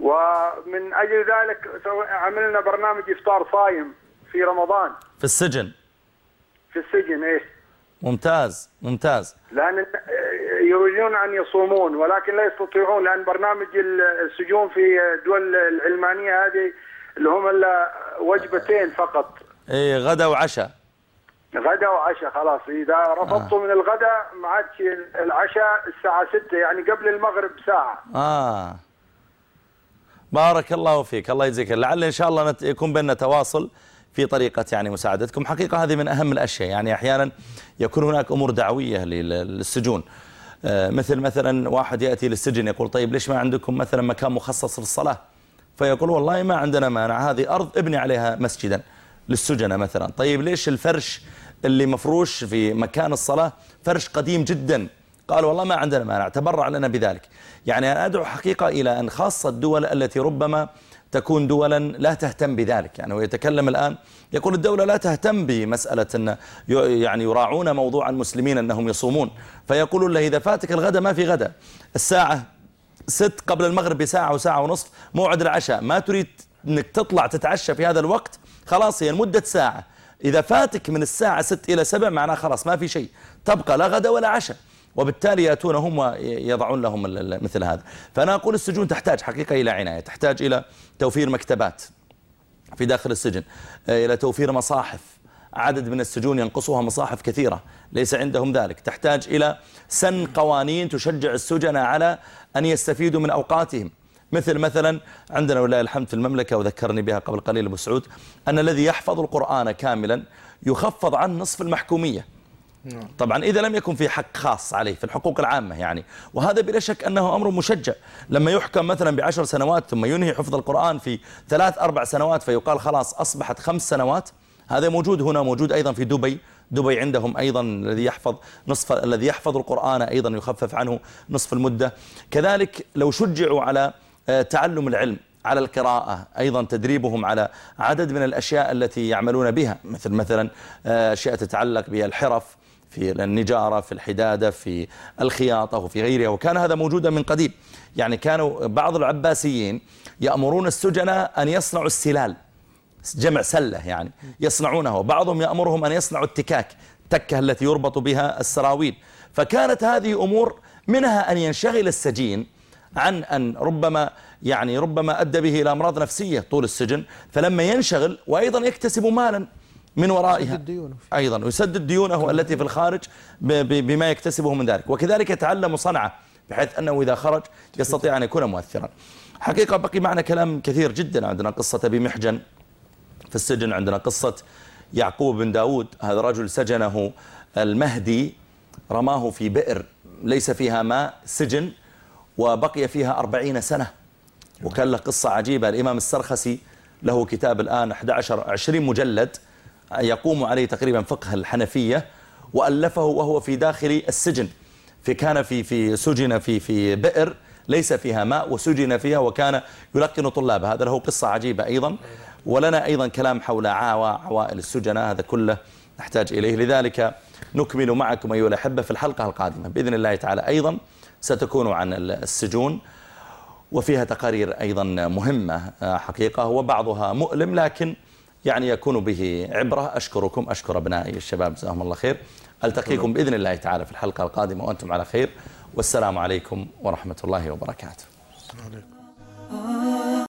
ومن أجل ذلك عملنا برنامج إفطار صايم في رمضان. في السجن. في السجن إيه. ممتاز ممتاز. لأن يريدون أن يصومون ولكن لا يستطيعون لأن برنامج السجون في الدول العلمانية هذه اللي هم وجبتين فقط. إيه غدا وعشاء. غدا وعشاء خلاص. إذا رفضتوا آه. من الغداء ما عادش العشاء الساعة 6 يعني قبل المغرب ساعة. آه. بارك الله فيك. الله يجزيك لعل إن شاء الله يكون بيننا تواصل. في طريقة يعني مساعدتكم. حقيقة هذه من أهم الأشياء. يعني أحيانا يكون هناك أمور دعوية للسجون. آه، مثل مثلا واحد يأتي للسجن يقول طيب ليش ما عندكم مثلا مكان مخصص للصلاة؟ فيقول والله ما عندنا مانع. هذه أرض ابني عليها مسجدا للسجنة مثلا. طيب ليش الفرش اللي مفروش في مكان الصلاة فرش قديم جدا؟ قال والله ما عندنا مانع. تبرع لنا بذلك. يعني أنا أدعو حقيقة إلى أن خاصة الدول التي ربما تكون دولا لا تهتم بذلك. يعني ويتكلم الآن يقول الدولة لا تهتم بمسألة أن يعني يراعون موضوع المسلمين أنهم يصومون. فيقولون له إذا فاتك الغداء ما في غداء. الساعة ست قبل المغرب بساعة وساعة ونصف موعد العشاء. ما تريد أنك تطلع تتعشى في هذا الوقت؟ خلاص هي المدة ساعة. إذا فاتك من الساعة ست إلى سبع معناه خلاص ما في شيء. تبقى لا غدا ولا عشاء. وبالتالي يأتون هم ويضعون لهم مثل هذا. فأنا أقول السجون تحتاج حقيقة إلى عناية تحتاج إلى توفير مكتبات في داخل السجن إلى توفير مصاحف. عدد من السجون ينقصها مصاحف كثيرة ليس عندهم ذلك. تحتاج إلى سن قوانين تشجع السجن على أن يستفيدوا من أوقاتهم. مثل مثلا عندنا ولله الحمد في المملكة وذكرني بها قبل قليل أبو سعود أن الذي يحفظ القرآن كاملا يخفض عن نصف المحكومية. طبعا إذا لم يكن في حق خاص عليه في الحقوق العامة يعني. وهذا بلا شك أنه أمر مشجع. لما يحكم مثلا بعشر سنوات ثم ينهي حفظ القرآن في ثلاث أربع سنوات فيقال خلاص أصبحت خمس سنوات هذا موجود هنا موجود أيضا في دبي. دبي عندهم أيضا الذي يحفظ نصف الذي يحفظ القرآن أيضا يخفف عنه نصف المدة. كذلك لو شجعوا على آه، تعلم العلم على القراءة أيضا تدريبهم على عدد من الأشياء التي يعملون بها مثل مثلا آه، أشياء تتعلق بالحرف في النجارة في الحدادة في الخياطة وفي غيرها. وكان هذا موجودا من قديم. يعني كانوا بعض العباسيين يأمرون السجناء أن يصنعوا السلال جمع سلة يعني يصنعونه. بعضهم يأمرهم أن يصنعوا التكاك تكة التي يربط بها السراويل. فكانت هذه أمور منها أن ينشغل السجين عن أن ربما يعني ربما أدى به إلى أمراض نفسية طول السجن. فلما ينشغل وأيضا يكتسب مالا. من ورائها. أيضا ويسدد ديونه التي في الخارج بما يكتسبه من ذلك. وكذلك يتعلم صنعة بحيث أنه إذا خرج يستطيع أن يكون مؤثرا. حقيقة بقي معنا كلام كثير جدا عندنا قصة أبي محجن. في السجن عندنا قصة يعقوب بن داود. هذا رجل سجنه المهدي رماه في بئر ليس فيها ماء سجن وبقي فيها أربعين سنة. وكان له قصة عجيبة. الإمام السرخسي له كتاب الآن 11 20 مجلد. يقوم عليه تقريبا فقه الحنفية وألفه وهو في داخل السجن. في كان في في سجن في في بئر ليس فيها ماء وسجن فيها وكان يلقن طلابه. هذا له قصة عجيبة أيضا. ولنا أيضا كلام حول عاوى عوائل السجناء هذا كله نحتاج إليه. لذلك نكمل معكم أيها الأحبة في الحلقة القادمة. بإذن الله تعالى أيضا ستكون عن السجون. وفيها تقارير أيضا مهمة حقيقة. وبعضها مؤلم لكن يعني يكون به عبرة. أشكركم أشكر أبنائي الشباب جزاهم الله خير. ألتقيكم بإذن الله تعالى في الحلقة القادمة وأنتم على خير. والسلام عليكم ورحمة الله وبركاته.